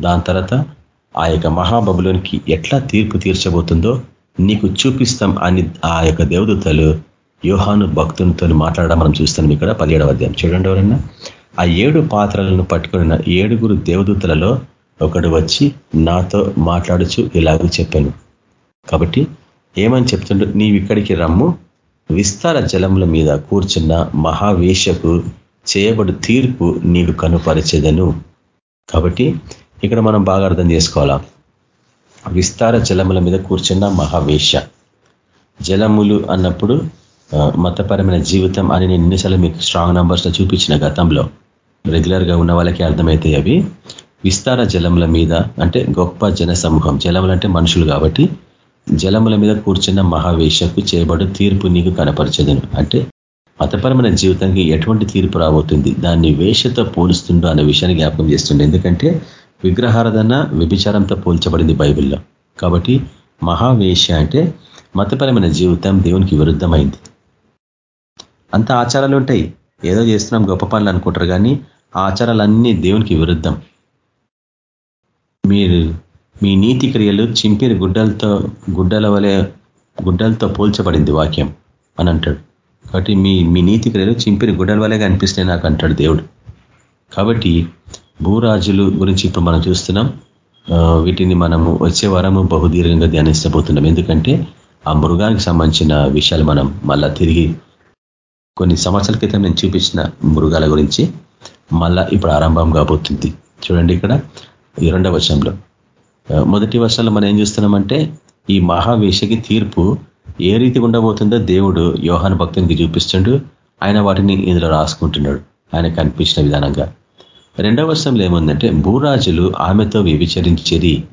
దాని తర్వాత ఆ యొక్క మహాబబులోనికి ఎట్లా తీర్పు తీర్చబోతుందో నీకు చూపిస్తాం అని ఆ యొక్క దేవదూతలు యోహాను భక్తులతో మాట్లాడడం మనం చూస్తాం ఇక్కడ పదిహేడవ అధ్యాయం. చూడండి ఎవరన్నా. ఆ ఏడు పాత్రలను పట్టుకున్న ఏడుగురు దేవదూతలలో ఒకడు వచ్చి నాతో మాట్లాడుచు ఇలాగ చెప్పాను. కాబట్టి ఏమని చెప్తుండ్రు నీవు ఇక్కడికి రమ్ము. విస్తార జలముల మీద కూర్చున్న మహావేషకు చేయబడు తీర్పు నీకు కనుపరిచేదను. కాబట్టి ఇక్కడ మనం బాగా అర్థం చేసుకోవాలా? విస్తార జలముల మీద కూర్చున్న మహావేశ జలములు అన్నప్పుడు మతపరమైన జీవితం అని నేను ఎన్నిసార్లు మీకు స్ట్రాంగ్ నంబర్స్లో చూపించిన గతంలో. రెగ్యులర్గా ఉన్న వాళ్ళకి అర్థమవుతాయి అవి. విస్తార జలముల మీద అంటే గొప్ప జన సమూహం జలములు అంటే మనుషులు కాబట్టి జలముల మీద కూర్చున్న మహావేశకు చేయబడు తీర్పు నీకు కనపరచదును. అంటే మతపరమైన జీవితానికి ఎటువంటి తీర్పు రాబోతుంది? దాన్ని వేషతో పోలుస్తుండో అనే విషయాన్ని జ్ఞాపకం చేస్తుండే. ఎందుకంటే విగ్రహారాధన వ్యభిచారంతో పోల్చబడింది బైబిల్లో. కాబట్టి మహావేష అంటే మతపరమైన జీవితం దేవునికి విరుద్ధమైంది. అంత ఆచారాలు ఉంటాయి. ఏదో చేస్తున్నాం గొప్ప పనులు అనుకుంటారు కానీ ఆ ఆచారాలన్నీ దేవునికి విరుద్ధం. మీరు మీ నీతి క్రియలు చింపిన గుడ్డలతో గుడ్డల వలె గుడ్డలతో పోల్చబడింది వాక్యం అని అంటాడు. కాబట్టి మీ మీ నీతి క్రియలు చింపిన గుడ్డల వలె కనిపిస్తాయి నాకు అంటాడు దేవుడు. కాబట్టి భూరాజులు గురించి ఇప్పుడు మనం చూస్తున్నాం. వీటిని మనము వచ్చే వారము బహుదీర్ఘంగా ధ్యానిస్తబోతున్నాం ఎందుకంటే ఆ మృగానికి సంబంధించిన విషయాలు మనం మళ్ళా తిరిగి కొన్ని సంవత్సరాల క్రితం నేను చూపించిన మృగాల గురించి మళ్ళా ఇప్పుడు ఆరంభం కాబోతుంది. చూడండి ఇక్కడ ఈ రెండవ వర్షంలో మొదటి వర్షంలో మనం ఏం చూస్తున్నామంటే ఈ మహావేషకి తీర్పు ఏ రీతి ఉండబోతుందో దేవుడు యోహాను భక్తునికి చూపిస్తుండు. ఆయన వాటిని ఇందులో రాసుకుంటున్నాడు. ఆయన కనిపించిన విధానంగా. రెండవ వర్షంలో ఏముందంటే భూరాజులు ఆమెతో వ్యభిచరించేది.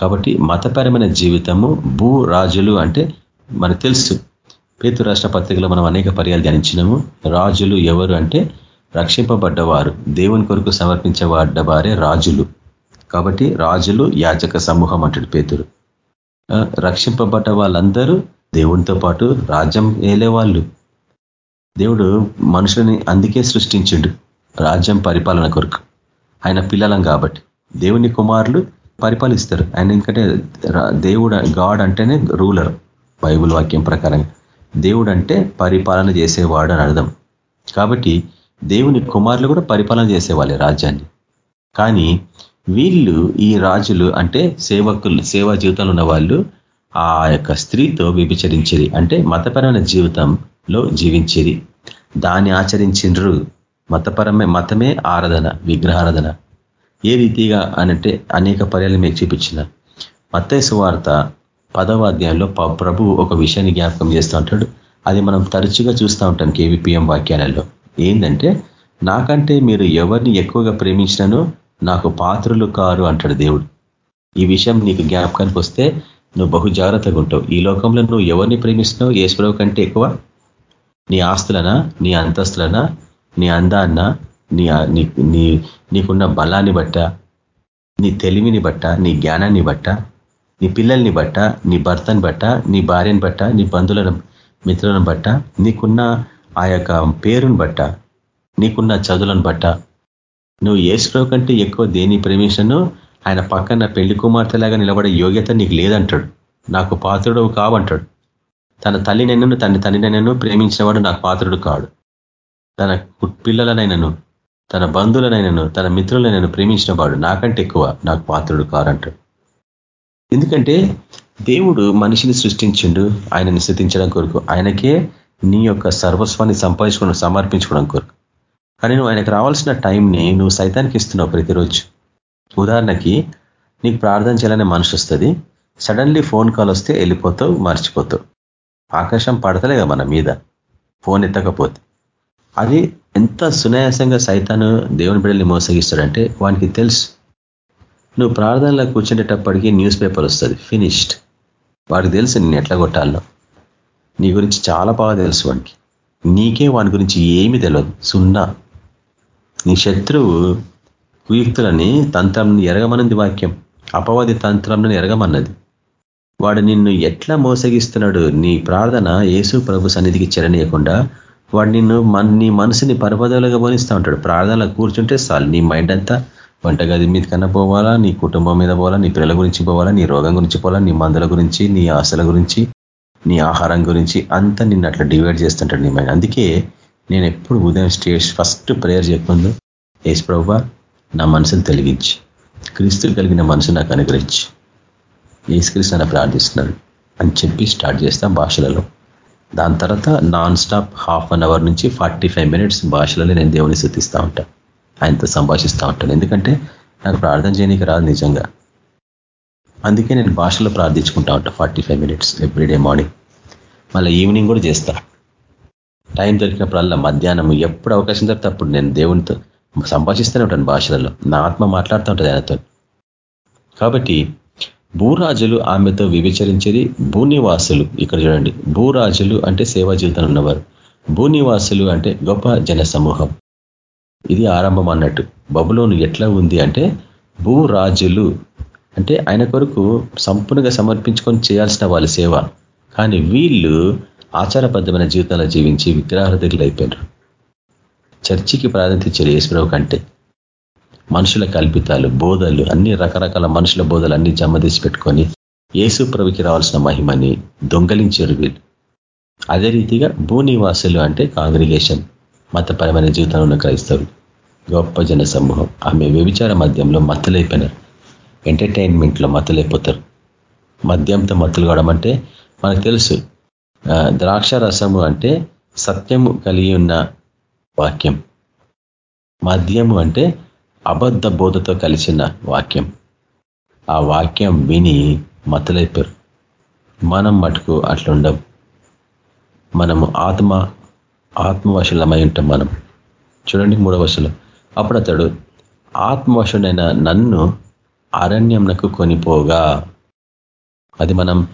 కాబట్టి మతపరమైన జీవితము భూ రాజులు అంటే మనకు తెలుసు. పేతు రాష్ట్ర పత్రికలో మనం అనేక పర్యాలు ధ్యానించినాము. రాజులు ఎవరు అంటే రక్షింపబడ్డవారు. దేవుని కొరకు సమర్పించబడ్డవారే రాజులు. కాబట్టి రాజులు యాచక సమూహం అంటాడు పేతురు. రక్షింపబడ్డ వాళ్ళందరూ దేవునితో పాటు రాజ్యం ఏలే వాళ్ళు దేవుడు మనుషులని అందుకే సృష్టించిండు. రాజ్యం పరిపాలన కొరకు. ఆయన పిల్లలం కాబట్టి. దేవుని కుమారులు పరిపాలిస్తారు. ఆయన ఎందుకంటే దేవుడు గాడ్ అంటేనే రూలర్ బైబుల్ వాక్యం ప్రకారం దేవుడు అంటే పరిపాలన చేసేవాడు అని అర్థం. కాబట్టి దేవుని కుమారులు కూడా పరిపాలన చేసేవాళ్ళే రాజ్యాన్ని. కానీ వీళ్ళు ఈ రాజులు అంటే సేవకులు సేవా జీవితంలో ఉన్న వాళ్ళు ఆ యొక్క స్త్రీతో విభిచరించిరి అంటే మతపరమైన జీవితంలో జీవించిరి దాన్ని ఆచరించిండ్రు మతపరమే మతమే ఆరాధన విగ్రహారాధన. ఏ రీతిగా అనంటే అనేక పర్యాలు మీకు చూపించిన మత్తేసు వార్త పదవ అధ్యాయంలో ప్రభు ఒక విషయాన్ని జ్ఞాపకం చేస్తూ ఉంటాడు. అది మనం తరచుగా చూస్తూ ఉంటాం కేవీపీఎం వాక్యాలలో. ఏంటంటే నాకంటే మీరు ఎవరిని ఎక్కువగా ప్రేమించినను నాకు పాత్రులు కారు అంటాడు దేవుడు. ఈ విషయం నీకు జ్ఞాపకానికి వస్తే నువ్వు బహు జాగ్రత్తగా ఉంటావు. ఈ లోకంలో నువ్వు ఎవరిని ప్రేమిస్తున్నావు? ఏసుప్రభు కంటే ఎక్కువ? నీ ఆస్తులనా? నీ అంతస్తులనా? నీ అందాన్న నీ నీ నీకున్న బలాన్ని బట్ట నీ తెలివిని బట్ట నీ జ్ఞానాన్ని బట్ట నీ పిల్లల్ని బట్ట నీ భర్తని బట్ట నీ భార్యని బట్ట నీ బంధువులను మిత్రులను బట్ట నీకున్న ఆ యొక్క పేరుని బట్ట నీకున్న చదువులను బట్ట. నువ్వు ఏసులో కంటే ఎక్కువ దేని ప్రేమించను? ఆయన పక్కన పెళ్ళి కుమార్తెలాగా నిలబడే యోగ్యత నీకు లేదంటాడు. నాకు పాత్రుడు కావంటాడు. తన తల్లినైనను తన తల్లినైనను ప్రేమించినవాడు నాకు పాత్రుడు కాడు. తన పిల్లలనైనను తన బంధువులనైనను తన మిత్రులనైనా ప్రేమించిన వాడు నాకంటే ఎక్కువ నాకు పాత్రుడు కారంటాడు. ఎందుకంటే దేవుడు మనిషిని సృష్టించిండు ఆయనని స్థుతించడం కొరకు ఆయనకే నీ యొక్క సర్వస్వాన్ని సంపాదించుకోవడం సమర్పించుకోవడం కొరకు. కానీ నువ్వు ఆయనకు రావాల్సిన టైంని నువ్వు సైతానికి ఇస్తున్నావు ప్రతిరోజు. ఉదాహరణకి నీకు ప్రార్థన చేయాలనే మనసు వస్తుంది సడన్లీ ఫోన్ కాల్ వస్తే వెళ్ళిపోతావు మర్చిపోతావు. ఆకాశం పడతలేగా మన మీద? ఫోన్ ఎత్తకపోతే. అది ఎంత సునాయాసంగా సైతాను దేవుని బిడ్డల్ని మోసగిస్తాడంటే వానికి తెలుసు. నువ్వు ప్రార్థనలో కూర్చుండేటప్పటికీ న్యూస్ పేపర్ వస్తుంది ఫినిష్డ్. వాడికి తెలుసు నేను ఎట్లా కొట్టాలో నీ గురించి చాలా బాగా తెలుసు వానికి. నీకే వాని గురించి ఏమి తెలియదు సున్నా. నీ శత్రువు కుయుక్తులని తంత్రంని ఎరగమన్నది వాక్యం. అపవాది తంత్రంను ఎరగమన్నది. వాడు నిన్ను ఎట్లా మోసగిస్తున్నాడు నీ ప్రార్థన యేసు ప్రభు సన్నిధికి చెరనీయకుండా వాడు నిన్ను నీ మనసుని పరపదలుగా పోనిస్తూ ఉంటాడు. ప్రార్థనలో కూర్చుంటే చాలు. నీ మైండ్ అంతా వంటగది మీద కన్నా పోవాలా? నీ కుటుంబం మీద పోవాలా? నీ పిల్లల గురించి పోవాలా? నీ రోగం గురించి పోవాలా? నీ మందుల గురించి నీ ఆశల గురించి నీ ఆహారం గురించి అంతా నిన్ను అట్లా డివైడ్ చేస్తుంటాడు నీ మైండ్. అందుకే నేను ఎప్పుడు ఉదయం స్టేజ్ ఫస్ట్ ప్రేయర్ చెప్పుకుందో ఏసు ప్రభు నా మనసును తొలగించి. క్రీస్తు కలిగిన మనసు నాకు అనుగ్రహించి. ఏసుక్రీస్తు అని ప్రార్థిస్తున్నాడు. అని చెప్పి స్టార్ట్ చేస్తాం భాషలలో. దాని తర్వాత non stop half an hour నుంచి ఫార్టీ ఫైవ్ మినిట్స్ భాషలలో నేను దేవుని శుద్ధిస్తూ ఉంటాను ఆయనతో సంభాషిస్తూ ఉంటాను. ఎందుకంటే నాకు ప్రార్థన చేయడానికి రాదు నిజంగా. అందుకే నేను భాషలో ప్రార్థించుకుంటా ఉంటా forty five minutes every day morning మళ్ళీ ఈవినింగ్ కూడా చేస్తా. టైం దొరికినప్పుడల్లా మధ్యాహ్నం ఎప్పుడు అవకాశం దొరికితే అప్పుడు నేను దేవునితో సంభాషిస్తూనే ఉంటాను భాషలలో. నా ఆత్మ మాట్లాడుతూ ఉంటుంది ఆయనతో. కాబట్టి భూరాజులు ఆమెతో విభిచరించేది భూనివాసులు. ఇక్కడ చూడండి. భూరాజులు అంటే సేవా జీవితం ఉన్నవారు. భూనివాసులు అంటే గొప్ప జన సమూహం ఇది ఆరంభం అన్నట్టు. బబులోను ఎట్లా ఉంది అంటే భూరాజులు అంటే ఆయన కొరకు సంపూర్ణంగా సమర్పించుకొని చేయాల్సిన వాళ్ళ సేవ. కానీ వీళ్ళు ఆచారబద్ధమైన జీవితాలు జీవించి విగ్రహార్థకులు అయిపోయారు చర్చికి ప్రాధాన్యత ఇచ్చారు యేసుప్రభు కంటే మనుషుల కల్పితాలు బోధలు అన్ని రకరకాల మనుషుల బోధలు అన్ని జమ్మదీసి పెట్టుకొని యేసు ప్రభుకి రావాల్సిన మహిమని దొంగలించారు వీళ్ళు. అదే రీతిగా భూనివాసులు అంటే కాంగ్రిగేషన్ మతపరమైన జీవితంలో ఉన్న క్రైస్తవులు గొప్ప జన సమూహం ఆమె వ్యభిచార మద్యంలో మత్తులైపోయినారు. ఎంటర్టైన్మెంట్లో మత్తులైపోతారు. మద్యంతో మత్తులు కావడం అంటే మనకు తెలుసు ద్రాక్ష రసము అంటే సత్యము కలిగి ఉన్న వాక్యం. మద్యము అంటే అబద్ధ బోధతో కలిసిన వాక్యం. ఆ వాక్యం విని మతలైపోరు. మనం మటుకు అట్లుండం మనము ఆత్మ ఆత్మవశలమై ఉంటాం మనం. చూడండి మూడవ వశులు అప్పుడు అతడు ఆత్మవశుడైన నన్ను అరణ్యంనకు కొనిపోగా. అది మనం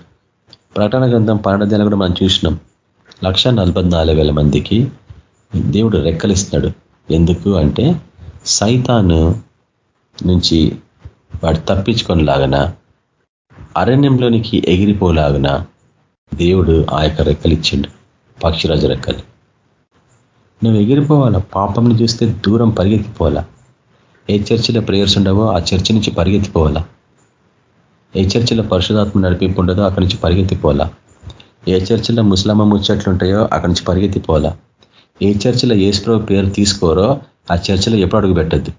ప్రకటన గ్రంథం పన్నెండు కూడా మనం చూసినాం. లక్ష మందికి దేవుడు రెక్కలిస్తున్నాడు ఎందుకు అంటే సైతాను నుంచి వాడు తప్పించుకొని లాగన అరణ్యంలోనికి ఎగిరిపోలాగన దేవుడు ఆ యొక్క రెక్కలు ఇచ్చిండు పక్షిరాజు రెక్కలు. నువ్వు ఎగిరిపోవాలా? పాపంని చూస్తే దూరం పరిగెత్తిపోవాలా? ఏ చర్చిలో ప్రేయర్స్ ఉండవో ఆ చర్చి నుంచి పరిగెత్తిపోవాలా? ఏ చర్చిలో పరిశుధాత్మ నడిపింపు ఉండదో అక్కడి నుంచి పరిగెత్తిపోవాలా? ఏ చర్చిలో ముస్లమ్మ ముచ్చట్లు ఉంటాయో అక్కడి నుంచి పరిగెత్తిపోవాలా? ఏ చర్చిలో ఏసుప్రభు పేరు తీసుకోరో ఆ చర్చలో ఎప్పుడు అడుగు పెట్టద్దు.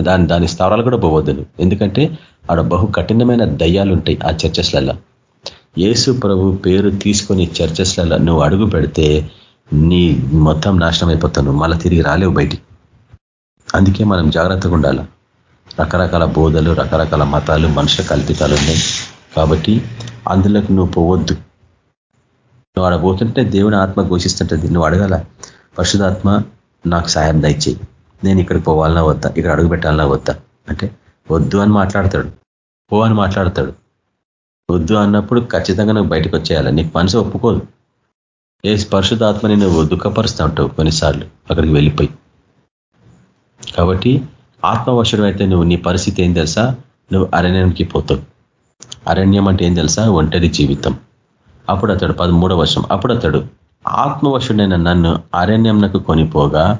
దాని దాని స్థావరాలు కూడా పోవద్దు. ఎందుకంటే ఆడ బహు కఠినమైన దయ్యాలు ఉంటాయి ఆ చర్చస్లలో యేసు ప్రభు పేరు తీసుకొని చర్చస్లలో నువ్వు అడుగు పెడితే నీ మొత్తం నాశనం అయిపోతాను. మళ్ళీ తిరిగి రాలేవు బయటికి. అందుకే మనం జాగ్రత్తగా ఉండాలి. రకరకాల బోధలు రకరకాల మతాలు మనుషుల కల్పితాలు ఉన్నాయి. కాబట్టి అందులోకి నువ్వు పోవద్దు. నువ్వు ఆడ పోతుంటే దేవుని ఆత్మ ఘోషిస్తుంటుంది. నువ్వు అడగాల పరిశుధాత్మ నాకు సాయం దయచేయి. నేను ఇక్కడికి పోవాలన్నా వద్దా? ఇక్కడ అడుగు పెట్టాలన్నా వద్దా? అంటే వద్దు అని మాట్లాడతాడు. పో అని మాట్లాడతాడు. వద్దు అన్నప్పుడు ఖచ్చితంగా నువ్వు బయటకు వచ్చేయాలి. నీకు మనసు ఒప్పుకోదు. ఏ స్పర్శుదాత్మని నువ్వు దుఃఖపరుస్తూ ఉంటావు కొన్నిసార్లు అక్కడికి వెళ్ళిపోయి. కాబట్టి ఆత్మవశుడు అయితే నువ్వు నీ పరిస్థితి ఏం తెలుసా? నువ్వు అరణ్యానికి పోతావు. అరణ్యం అంటే ఏం తెలుసా? ఒంటరి జీవితం. అప్పుడు అతడు పదమూడవ వర్షం అప్పుడు అతడు ఆత్మవశుడైన నన్ను అరణ్యంనకు కొనిపోగా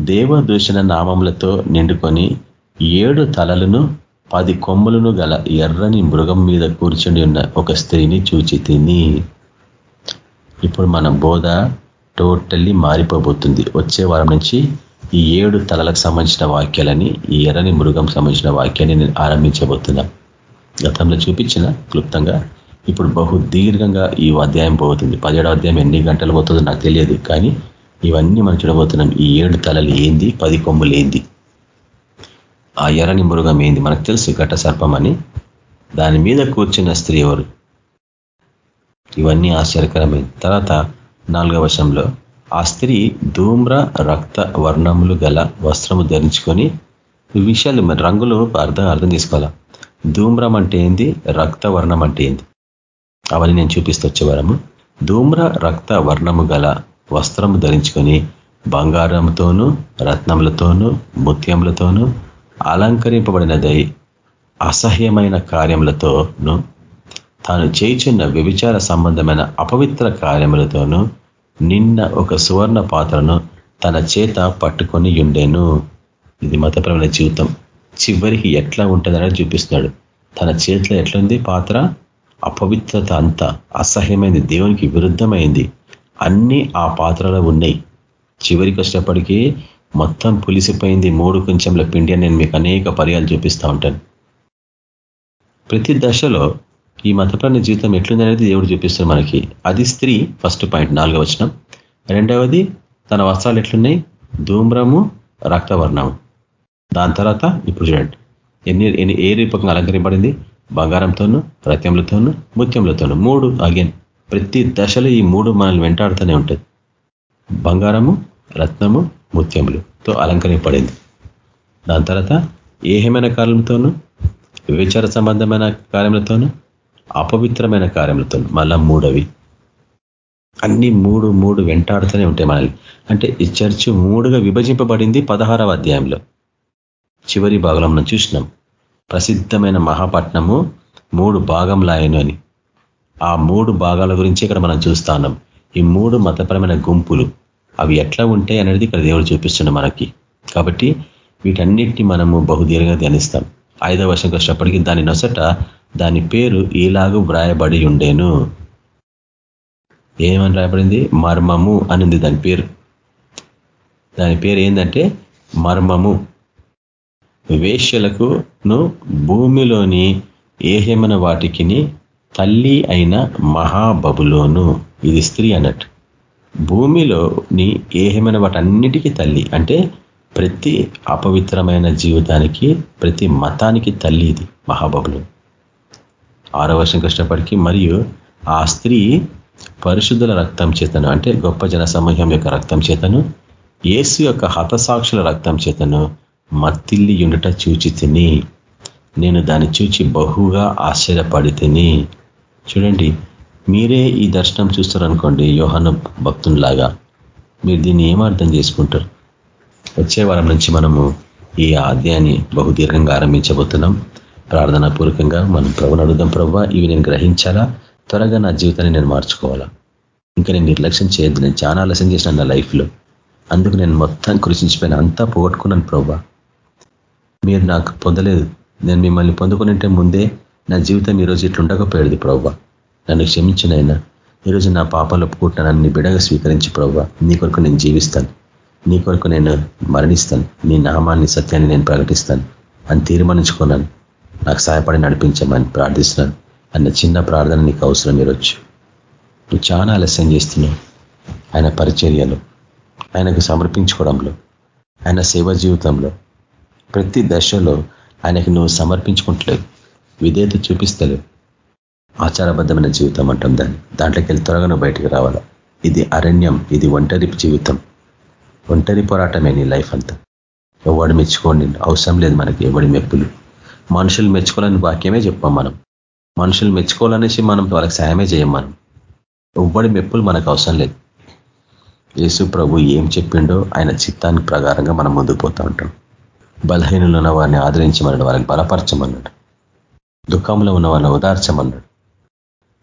దేవదూషణ నామములతో నిండుకొని ఏడు తలలను పది కొమ్ములను గల ఎర్రని మృగం మీద కూర్చుని ఉన్న ఒక స్త్రీని చూచి తిని ఇప్పుడు మన బోధ టోటల్లీ మారిపోబోతుంది. వచ్చే వారం నుంచి ఈ ఏడు తలలకు సంబంధించిన వాక్యాలని ఈ ఎర్రని మృగం సంబంధించిన వాక్యాన్ని నేను ఆరంభించబోతున్నా. గతంలో చూపించిన క్లుప్తంగా ఇప్పుడు బహు దీర్ఘంగా ఈ అధ్యాయం పోతుంది. పదిహేడో అధ్యాయం ఎన్ని గంటలు పోతుందో నాకు తెలియదు కానీ ఇవన్నీ మనం చూడబోతున్నాం. ఈ ఏడు తలలు ఏంది? పది కొమ్ములు ఏంది? ఆ ఎర్రని మృగం ఏంది? మనకు తెలుసు ఘట సర్పం అని. దాని మీద కూర్చున్న స్త్రీ ఎవరు? ఇవన్నీ ఆశ్చర్యకరమైంది తర్వాత నాలుగవ వర్షంలో ఆ స్త్రీ ధూమ్ర రక్త వర్ణములు గల వస్త్రము ధరించుకొని విషయాలు రంగులు అర్థం అర్థం తీసుకోవాలా ధూమ్రం అంటే ఏంది? రక్త వర్ణం అంటే ఏంది? అవన్నీ నేను చూపిస్తూ వచ్చేవారము ధూమ్ర రక్త వర్ణము గల వస్త్రము ధరించుకొని బంగారంతోనూ రత్నములతోనూ ముత్యములతోనూ అలంకరింపబడినదై అసహ్యమైన కార్యములతోనూ తాను చేయిచున్న వ్యభిచార సంబంధమైన అపవిత్ర కార్యములతోనూ నిన్న ఒక సువర్ణ పాత్రను తన చేత పట్టుకొని ఉండేను ఇది మతపరమైన జీవితం. చివరికి ఎట్లా ఉంటుందని చూపిస్తున్నాడు. తన చేతిలో ఎట్లుంది పాత్ర? అపవిత్రత అంతా అసహ్యమైంది దేవునికి విరుద్ధమైంది. అన్నీ ఆ పాత్రలో ఉన్నాయి. చివరికి వచ్చినప్పటికీ మొత్తం పులిసిపోయింది మూడు కొంచెంల పిండి అని నేను మీకు అనేక పర్యాలు చూపిస్తూ ఉంటాను. ప్రతి దశలో ఈ మతపరమైన జీవితం ఎట్లుందనేది దేవుడు చూపిస్తుంది మనకి. అది స్త్రీ ఫస్ట్ పాయింట్ నాలుగవ వచనం. రెండవది తన వస్త్రాలు ఎట్లున్నాయి? ధూమ్రము రక్తవర్ణము. దాని తర్వాత ఇప్పుడు చూడండి. ఎన్ని ఎన్ని ఏ రూపకంగా అలంకరింపబడింది? బంగారంతోనూ రత్యములతోనూ ముత్యములతోనూ. మూడు అగైన్ ప్రతి దశలో ఈ మూడు మనల్ని వెంటాడుతూనే ఉంటుంది బంగారము రత్నము ముత్యములుతో అలంకరింపబడింది. దాని తర్వాత ఏహమైన కార్యంతోనూ విచార సంబంధమైన కార్యములతోనూ అపవిత్రమైన కార్యములతోనూ. మళ్ళా మూడవి. అన్ని మూడు మూడు వెంటాడుతూనే ఉంటాయి మనల్ని. అంటే ఈ చర్చ్ మూడుగా విభజింపబడింది పదహారవ అధ్యాయంలో. చివరి భాగంలో మనం చూసినాం. ప్రసిద్ధమైన మహాపట్నము మూడు భాగంలాయను అని. ఆ మూడు భాగాల గురించి ఇక్కడ మనం చూస్తున్నాం. ఈ మూడు మతపరమైన గుంపులు అవి ఎట్లా ఉంటాయి అనేది ఇక్కడ దేవుడు చూపిస్తున్నాం మనకి. కాబట్టి వీటన్నిటిని మనము బహుదీర్ఘంగా ధ్యానిస్తాం. ఐదవ వర్షంకి వచ్చినప్పటికీ దాని నొసట దాని పేరు ఈలాగు వ్రాయబడి ఉండేను. ఏమని రాయబడింది మర్మము అనింది దాని పేరు. దాని పేరు ఏంటంటే మర్మము. వేష్యలకు భూమిలోని ఏహేమన వాటికిని తల్లి అయిన మహాబబులోను. ఇది స్త్రీ అన్నట్టు. భూమిలోని ఏహేమైన వాటన్నిటికీ తల్లి. అంటే ప్రతి అపవిత్రమైన జీవితానికి ప్రతి మతానికి తల్లి ఇది మహాబబులు. ఆరో వర్షం కష్టపడికి మరియు ఆ స్త్రీ పరిశుద్ధుల రక్తం చేతను అంటే గొప్ప జన సమూహం యొక్క రక్తం చేతను ఏసు యొక్క హతసాక్షుల రక్తం చేతను మత్తిల్లి ఉండుట చూచి తిని నేను దాన్ని చూచి బహుగా ఆశ్చర్యపడి తిని చూడండి మీరే ఈ దర్శనం చూస్తారనుకోండి యోహన భక్తునిలాగా. మీరు దీన్ని ఏమర్థం చేసుకుంటారు? వచ్చే వారం నుంచి మనము ఈ అధ్యాయాన్ని బహుదీర్ఘంగా ఆరంభించబోతున్నాం. ప్రార్థనా పూర్వకంగా మనం ప్రభుని అడుగుదాం. ప్రభావ ఇవి నేను గ్రహించాలా? త్వరగా నా జీవితాన్ని నేను మార్చుకోవాలా? ఇంకా నేను నిర్లక్ష్యం చేయొద్దు. నేను చాలా ఆలస్యం చేసిన నా లైఫ్లో. అందుకు నేను మొత్తం కృషించిపోయిన అంతా పోగొట్టుకున్నాను ప్రభా మీరు నాకు పొందలేదు. నేను మిమ్మల్ని పొందుకునే ముందే నా జీవితం ఈరోజు ఇట్లుండకపోయేది ప్రవ్వ. నన్ను క్షమించినైనా ఈరోజు నా పాపాలు ఒప్పుకుంటున్నాను నన్ను బిడగా స్వీకరించి ప్రవ్వ. నీ కొరకు నేను జీవిస్తాను. నీ కొరకు నేను మరణిస్తాను. నీ నామాన్ని సత్యాన్ని నేను ప్రకటిస్తాను. అని తీర్మానించుకున్నాను. నాకు సహాయపడి నడిపించమని ప్రార్థిస్తున్నాను. అన్న చిన్న ప్రార్థన నీకు అవసరం ఈరోజు. నువ్వు చాలా ఆలస్యం చేస్తున్నావు. ఆయన పరిచర్యలో ఆయనకు సమర్పించుకోవడంలో ఆయన సేవ జీవితంలో ప్రతి దశలో ఆయనకి నువ్వు సమర్పించుకుంటలేవు. విధేయత చూపిస్తలేవు. ఆచారబద్ధమైన జీవితం అంటాం దాన్ని. దాంట్లోకి వెళ్ళి త్వరగా నువ్వు బయటకు రావాలా? ఇది అరణ్యం ఇది ఒంటరి జీవితం. ఒంటరి పోరాటమే నీ లైఫ్ అంతా. ఎవడు మెచ్చుకోండి అవసరం లేదు మనకి ఎవడి మెప్పులు. మనుషులు మెచ్చుకోవాలని వాక్యమే చెప్పాం మనం. మనుషులు మెచ్చుకోవాలనేసి మనం వాళ్ళకి సాయమే చేయం మనం. ఎవ్వడి మెప్పులు మనకు అవసరం లేదు. యేసు ప్రభు ఏం చెప్పిండో ఆయన చిత్తానికి ప్రకారంగా మనం ముందుకు పోతూ ఉంటాం. బలహీనులు ఉన్న వారిని ఆదరించమన్నాడు వారిని బలపరచమన్నాడు. దుఃఖంలో ఉన్న వారిని ఉదార్చమన్నాడు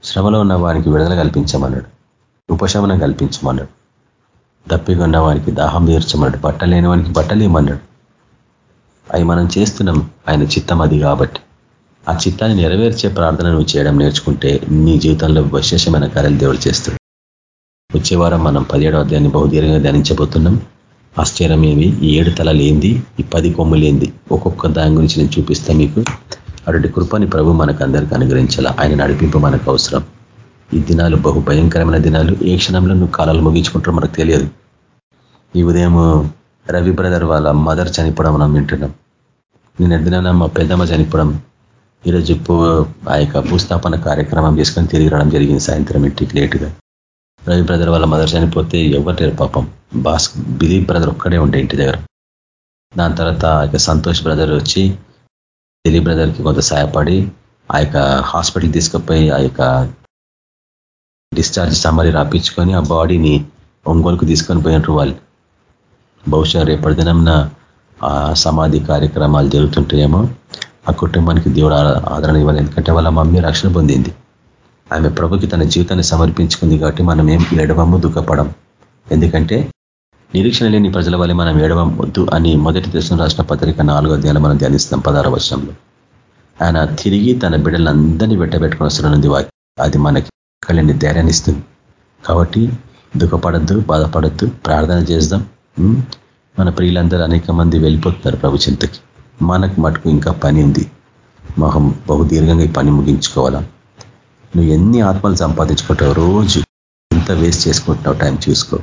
శ్రమలో ఉన్న వారికి విడుదల కల్పించమన్నాడు. ఉపశమనం కల్పించమన్నాడు. దప్పిగా ఉన్న వారికి దాహం తీర్చమన్నాడు. బట్టలేని వానికి బట్టలు ఇవ్వమన్నాడు అవి మనం చేస్తున్నాం ఆయన చిత్తం అది కాబట్టి. ఆ చిత్తాన్ని నెరవేర్చే ప్రార్థన నువ్వు చేయడం నేర్చుకుంటే నీ జీవితంలో విశేషమైన కార్యాలు దేవుడు చేస్తాడు. వచ్చే వారం మనం పదిహేడో అధ్యాయాన్ని బహుదీర్ఘంగా ధ్యానించబోతున్నాం. ఆశ్చర్యం ఏమి ఈ ఏడు తల లేంది ఈ పది కొమ్ము ఏంది ఒక్కొక్క దాని గురించి నేను చూపిస్తా మీకు. అటువంటి కృపని ప్రభు మనకు అందరికీ అనుగ్రహించాల? ఆయన నడిపింపు మనకు అవసరం. ఈ దినాలు బహు భయంకరమైన దినాలు. ఏ క్షణంలో నువ్వు కాలాలు ముగించుకుంటారో మనకు తెలియదు. ఈ ఉదయం రవి బ్రదర్ వాళ్ళ మదర్ చనిపోవడం మనం వింటున్నాం. నేను ఎదిన మా పెద్దమ్మ చనిపోవడం. ఈరోజు ఆ యొక్క భూస్థాపన కార్యక్రమం చేసుకొని తిరిగి రావడం జరిగింది సాయంత్రం ఇంటికి లేటుగా. రవి బ్రదర్ వాళ్ళ మదర్ చనిపోతే ఎవరు పాపం. బాస్ దిలీప్ బ్రదర్ ఒక్కడే ఉండే ఇంటి దగ్గర. దాని తర్వాత ఆ సంతోష్ బ్రదర్ వచ్చి దిలీప్ బ్రదర్కి కొంత సహాయపడి ఆ యొక్క హాస్పిటల్కి తీసుకుపోయి ఆ యొక్క డిశ్చార్జ్ సమ్మరి రాపించుకొని ఆ బాడీని ఒంగోలుకు తీసుకొని పోయినట్టు వాళ్ళు. బహుశా రేపటి దినంన ఆ సమాధి కార్యక్రమాలు జరుగుతుంటాయేమో ఆ కుటుంబానికి దేవుడు ఆదరణ ఇవ్వాలి. ఎందుకంటే వాళ్ళ మమ్మీ రక్షణ పొందింది. ఆమె ప్రభుకి తన జీవితాన్ని సమర్పించుకుంది కాబట్టి మనం ఏం ఏడవము దుఃఖపడం ఎందుకంటే నిరీక్షణ లేని ప్రజల వల్ల మనం ఏడవం వద్దు అని మొదటి దర్శనం రాసిన పత్రిక నాలుగో అధ్యాయులు మనం ధ్యానిస్తాం పదార వర్షంలో ఆయన తిరిగి తన బిడ్డలందరినీ వెంటబెట్టుకుని వస్తున్నది అది మనకి కలిని ధైర్యాన్ని ఇస్తుంది. కాబట్టి దుఃఖపడద్దు బాధపడద్దు ప్రార్థన చేద్దాం. మన ప్రియులందరూ అనేక మంది వెళ్ళిపోతున్నారు ప్రభు చింతకి. మనకు మటుకు ఇంకా పని ఉంది. మొహం బహుదీర్ఘంగా ఈ పని ముగించుకోవాలా? నువ్వు ఎన్ని ఆత్మలు సంపాదించుకుంటావు రోజు ఎంత వేస్ట్ చేసుకుంటున్నావు టైం చూసుకో.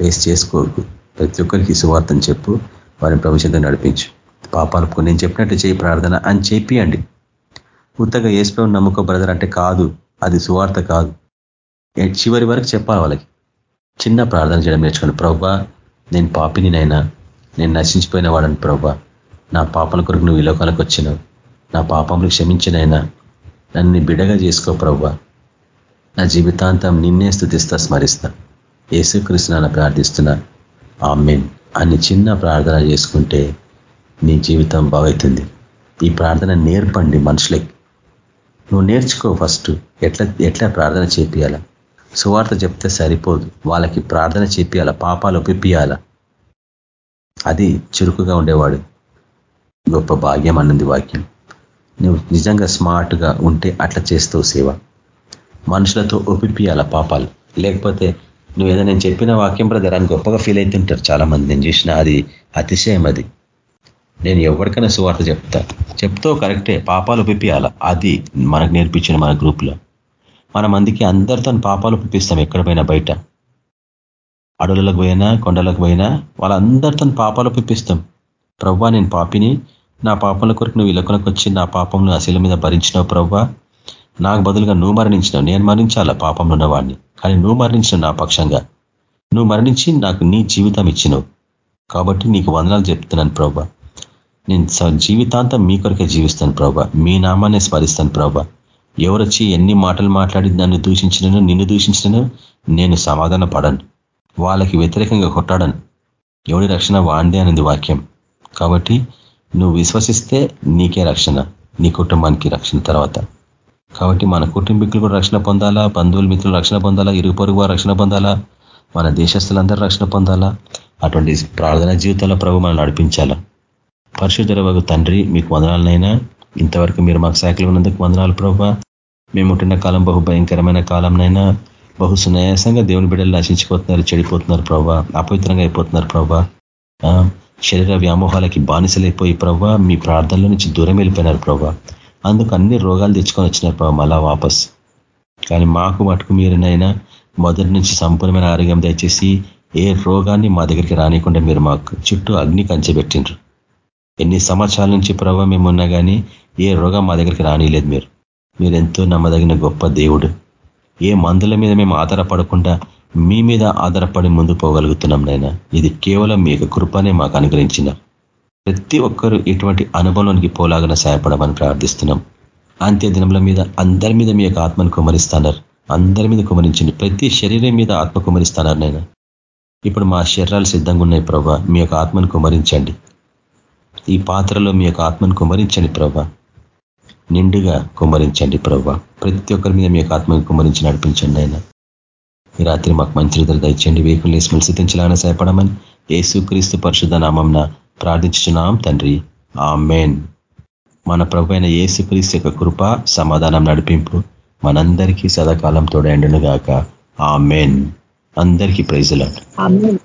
వేస్ట్ చేసుకోకు. ప్రతి ఒక్కరికి సువార్థం చెప్పు. వారిని ప్రవేశంతో నడిపించు. పాపాలు నేను చెప్పినట్టు చేయి ప్రార్థన అని చెప్పియండి. ఉత్తగా ఏసుప్రభు నమ్ముకో బ్రదర్ అంటే కాదు. అది సువార్త కాదు. చివరి వరకు చెప్పాలి వాళ్ళకి. చిన్న ప్రార్థన చేయడం నేర్చుకోండి. ప్రవ్వా నేను పాపినినైనా నేను నశించిపోయిన వాడని ప్రవ్వా నా పాపల కొరకు నువ్వు ఈ లోకాలకు వచ్చినావు. నా పాపములు క్షమించినైనా నన్ను బిడగా చేసుకో ప్రవ్వా. నా జీవితాంతం నిన్నే స్థుతిస్తా స్మరిస్తా. ఏసుకృష్ణ ప్రార్థిస్తున్నా. ఆమెన్. అని చిన్న ప్రార్థన చేసుకుంటే నీ జీవితం బాగవుతుంది ఈ ప్రార్థన నేర్పండి మనుషులకి. నువ్వు నేర్చుకో ఫస్ట్. ఎట్లా ఎట్లా ప్రార్థన చేపియాల సువార్త చెప్తే సరిపోదు. వాళ్ళకి ప్రార్థన చేపియాల పాపాలు ఒప్పిపియాల అది చురుకుగా ఉండేవాడు. గొప్ప భాగ్యం అన్నది వాక్యం. నువ్వు నిజంగా స్మార్ట్గా ఉంటే అట్లా చేస్తావు సేవ. మనుషులతో ఒప్పిపియాల పాపాలు. లేకపోతే నువ్వు ఏదైనా నేను చెప్పిన వాక్యం బ్రదర్ అని గొప్పగా ఫీల్ అవుతుంటారు చాలా మంది నేను చూసిన అది అతిశయం అది. నేను ఎవరికైనా సువార్త చెప్తా. చెప్తావు కరెక్టే పాపాలు ఒప్పిపియాల? అది మనకు నేర్పించిన మన గ్రూప్లో. మనం అందుకే అందరితో పాపాలు ఒప్పిస్తాం ఎక్కడ పోయినా బయట. అడవులకు పోయినా కొండలకు పోయినా వాళ్ళందరితో పాపాలు ఒప్పిస్తాం ప్రవ్వా నేను పాపిని నా పాపంల కొరకు నువ్వు ఇలకొనకు వచ్చి నా పాపంను అశీల మీద భరించినావు ప్రవ్వా. నాకు బదులుగా నువ్వు మరణించినావు. నేను మరణించాలా పాపంలో ఉన్నవాడిని కానీ నువ్వు మరణించినావు నా పక్షంగా. నువ్వు మరణించి నాకు నీ జీవితం ఇచ్చినావు. కాబట్టి నీకు వందనాలు చెప్తున్నాను ప్రభా నేను జీవితాంతం మీ కొరకే జీవిస్తాను ప్రభా మీ నామాన్ని స్మరిస్తాను ప్రభా ఎవరొచ్చి ఎన్ని మాటలు మాట్లాడి నన్ను దూషించినను నిన్ను దూషించినను నేను సమాధాన పడను. వాళ్ళకి వ్యతిరేకంగా కొట్టాడను ఎవడి రక్షణ వాండే అనేది వాక్యం. కాబట్టి నువ్వు విశ్వసిస్తే నీకే రక్షణ. నీ కుటుంబానికి రక్షణ తర్వాత. కాబట్టి మన కుటుంబీకులు కూడా రక్షణ పొందాలా? బంధువుల మిత్రులు రక్షణ పొందాలా? ఇరుగు పొరుగు రక్షణ పొందాలా? మన దేశస్తులందరూ రక్షణ పొందాలా? అటువంటి ప్రార్థన జీవితంలో ప్రభు మనం నడిపించాలా? పరిశుద్ధ తండ్రి మీకు వందనాలనైనా. ఇంతవరకు మీరు మాకు సైకిల్ ఉన్నందుకు వందనాలు ప్రభావ మేము ఉంటున్న కాలం బహు భయంకరమైన కాలంనైనా బహు సునాయాసంగా దేవుని బిడ్డలు నశించిపోతున్నారు చెడిపోతున్నారు ప్రభావ అపవిత్రంగా అయిపోతున్నారు ప్రభావ శరీర వ్యామోహాలకి బానిసలైపోయి ప్రభావ మీ ప్రార్థనల నుంచి దూరం వెళ్ళిపోయినారు ప్రభా అందుకు అన్ని రోగాలు తెచ్చుకొని వచ్చినారు ప్రభావ మళ్ళా వాపస్. కానీ మాకు మటుకు మీరునైనా మొదటి నుంచి సంపూర్ణమైన ఆరోగ్యం దయచేసి ఏ రోగాన్ని మా దగ్గరికి రానికుండా మీరు మాకు చుట్టూ అగ్ని కంచెబెట్టిండ్రు ఎన్ని సంవత్సరాల నుంచి ప్రభావ మేము ఉన్నా కానీ ఏ రోగం మా దగ్గరికి రానిలేదు మీరు. మీరెంతో నమ్మదగిన గొప్ప దేవుడు. ఏ మందుల మీద మేము ఆధారపడకుండా మీ మీద ఆధారపడి ముందు పోగలుగుతున్నాం నైనా ఇది కేవలం మీ కృపనే మాకు అనుగ్రహించిన. ప్రతి ఒక్కరూ ఇటువంటి అనుభవంలోనికి పోలాగన సహాయపడమని ప్రార్థిస్తున్నాం. అంత్య దినముల మీద అందరి మీద మీ యొక్క ఆత్మను కుమరిస్తున్నారు అందరి మీద కుమరించండి ప్రతి శరీరం మీద ఆత్మ కుమరిస్తున్నారు నైనా ఇప్పుడు మా శరీరాలు సిద్ధంగా ఉన్నాయి ప్రభా. మీ యొక్క ఆత్మను కుమరించండి ఈ పాత్రలో మీ యొక్క ఆత్మను కుమరించండి ప్రభా. నిండుగా కుమరించండి ప్రభా. ప్రతి ఒక్కరి మీద మీ యొక్క ఆత్మను కుమరించి నడిపించండి ఆయన ఈ రాత్రి మాకు మంచి నిద్ర దయచండి వేకులు వేసి మలిసితించాలని సహాయపడమని ఏసుక్రీస్తు పరిశుద్ధ నామంన ప్రార్థించున్నాం తండ్రి. ఆ మేన్ మన ప్రభు అయిన ఏసుక్రీస్తు యొక్క కృప సమాధానం నడిపింపు మనందరికీ సదాకాలం తోడైండును గాక ఆ మేన్ అందరికీ ప్రైజులాడు. అందరూ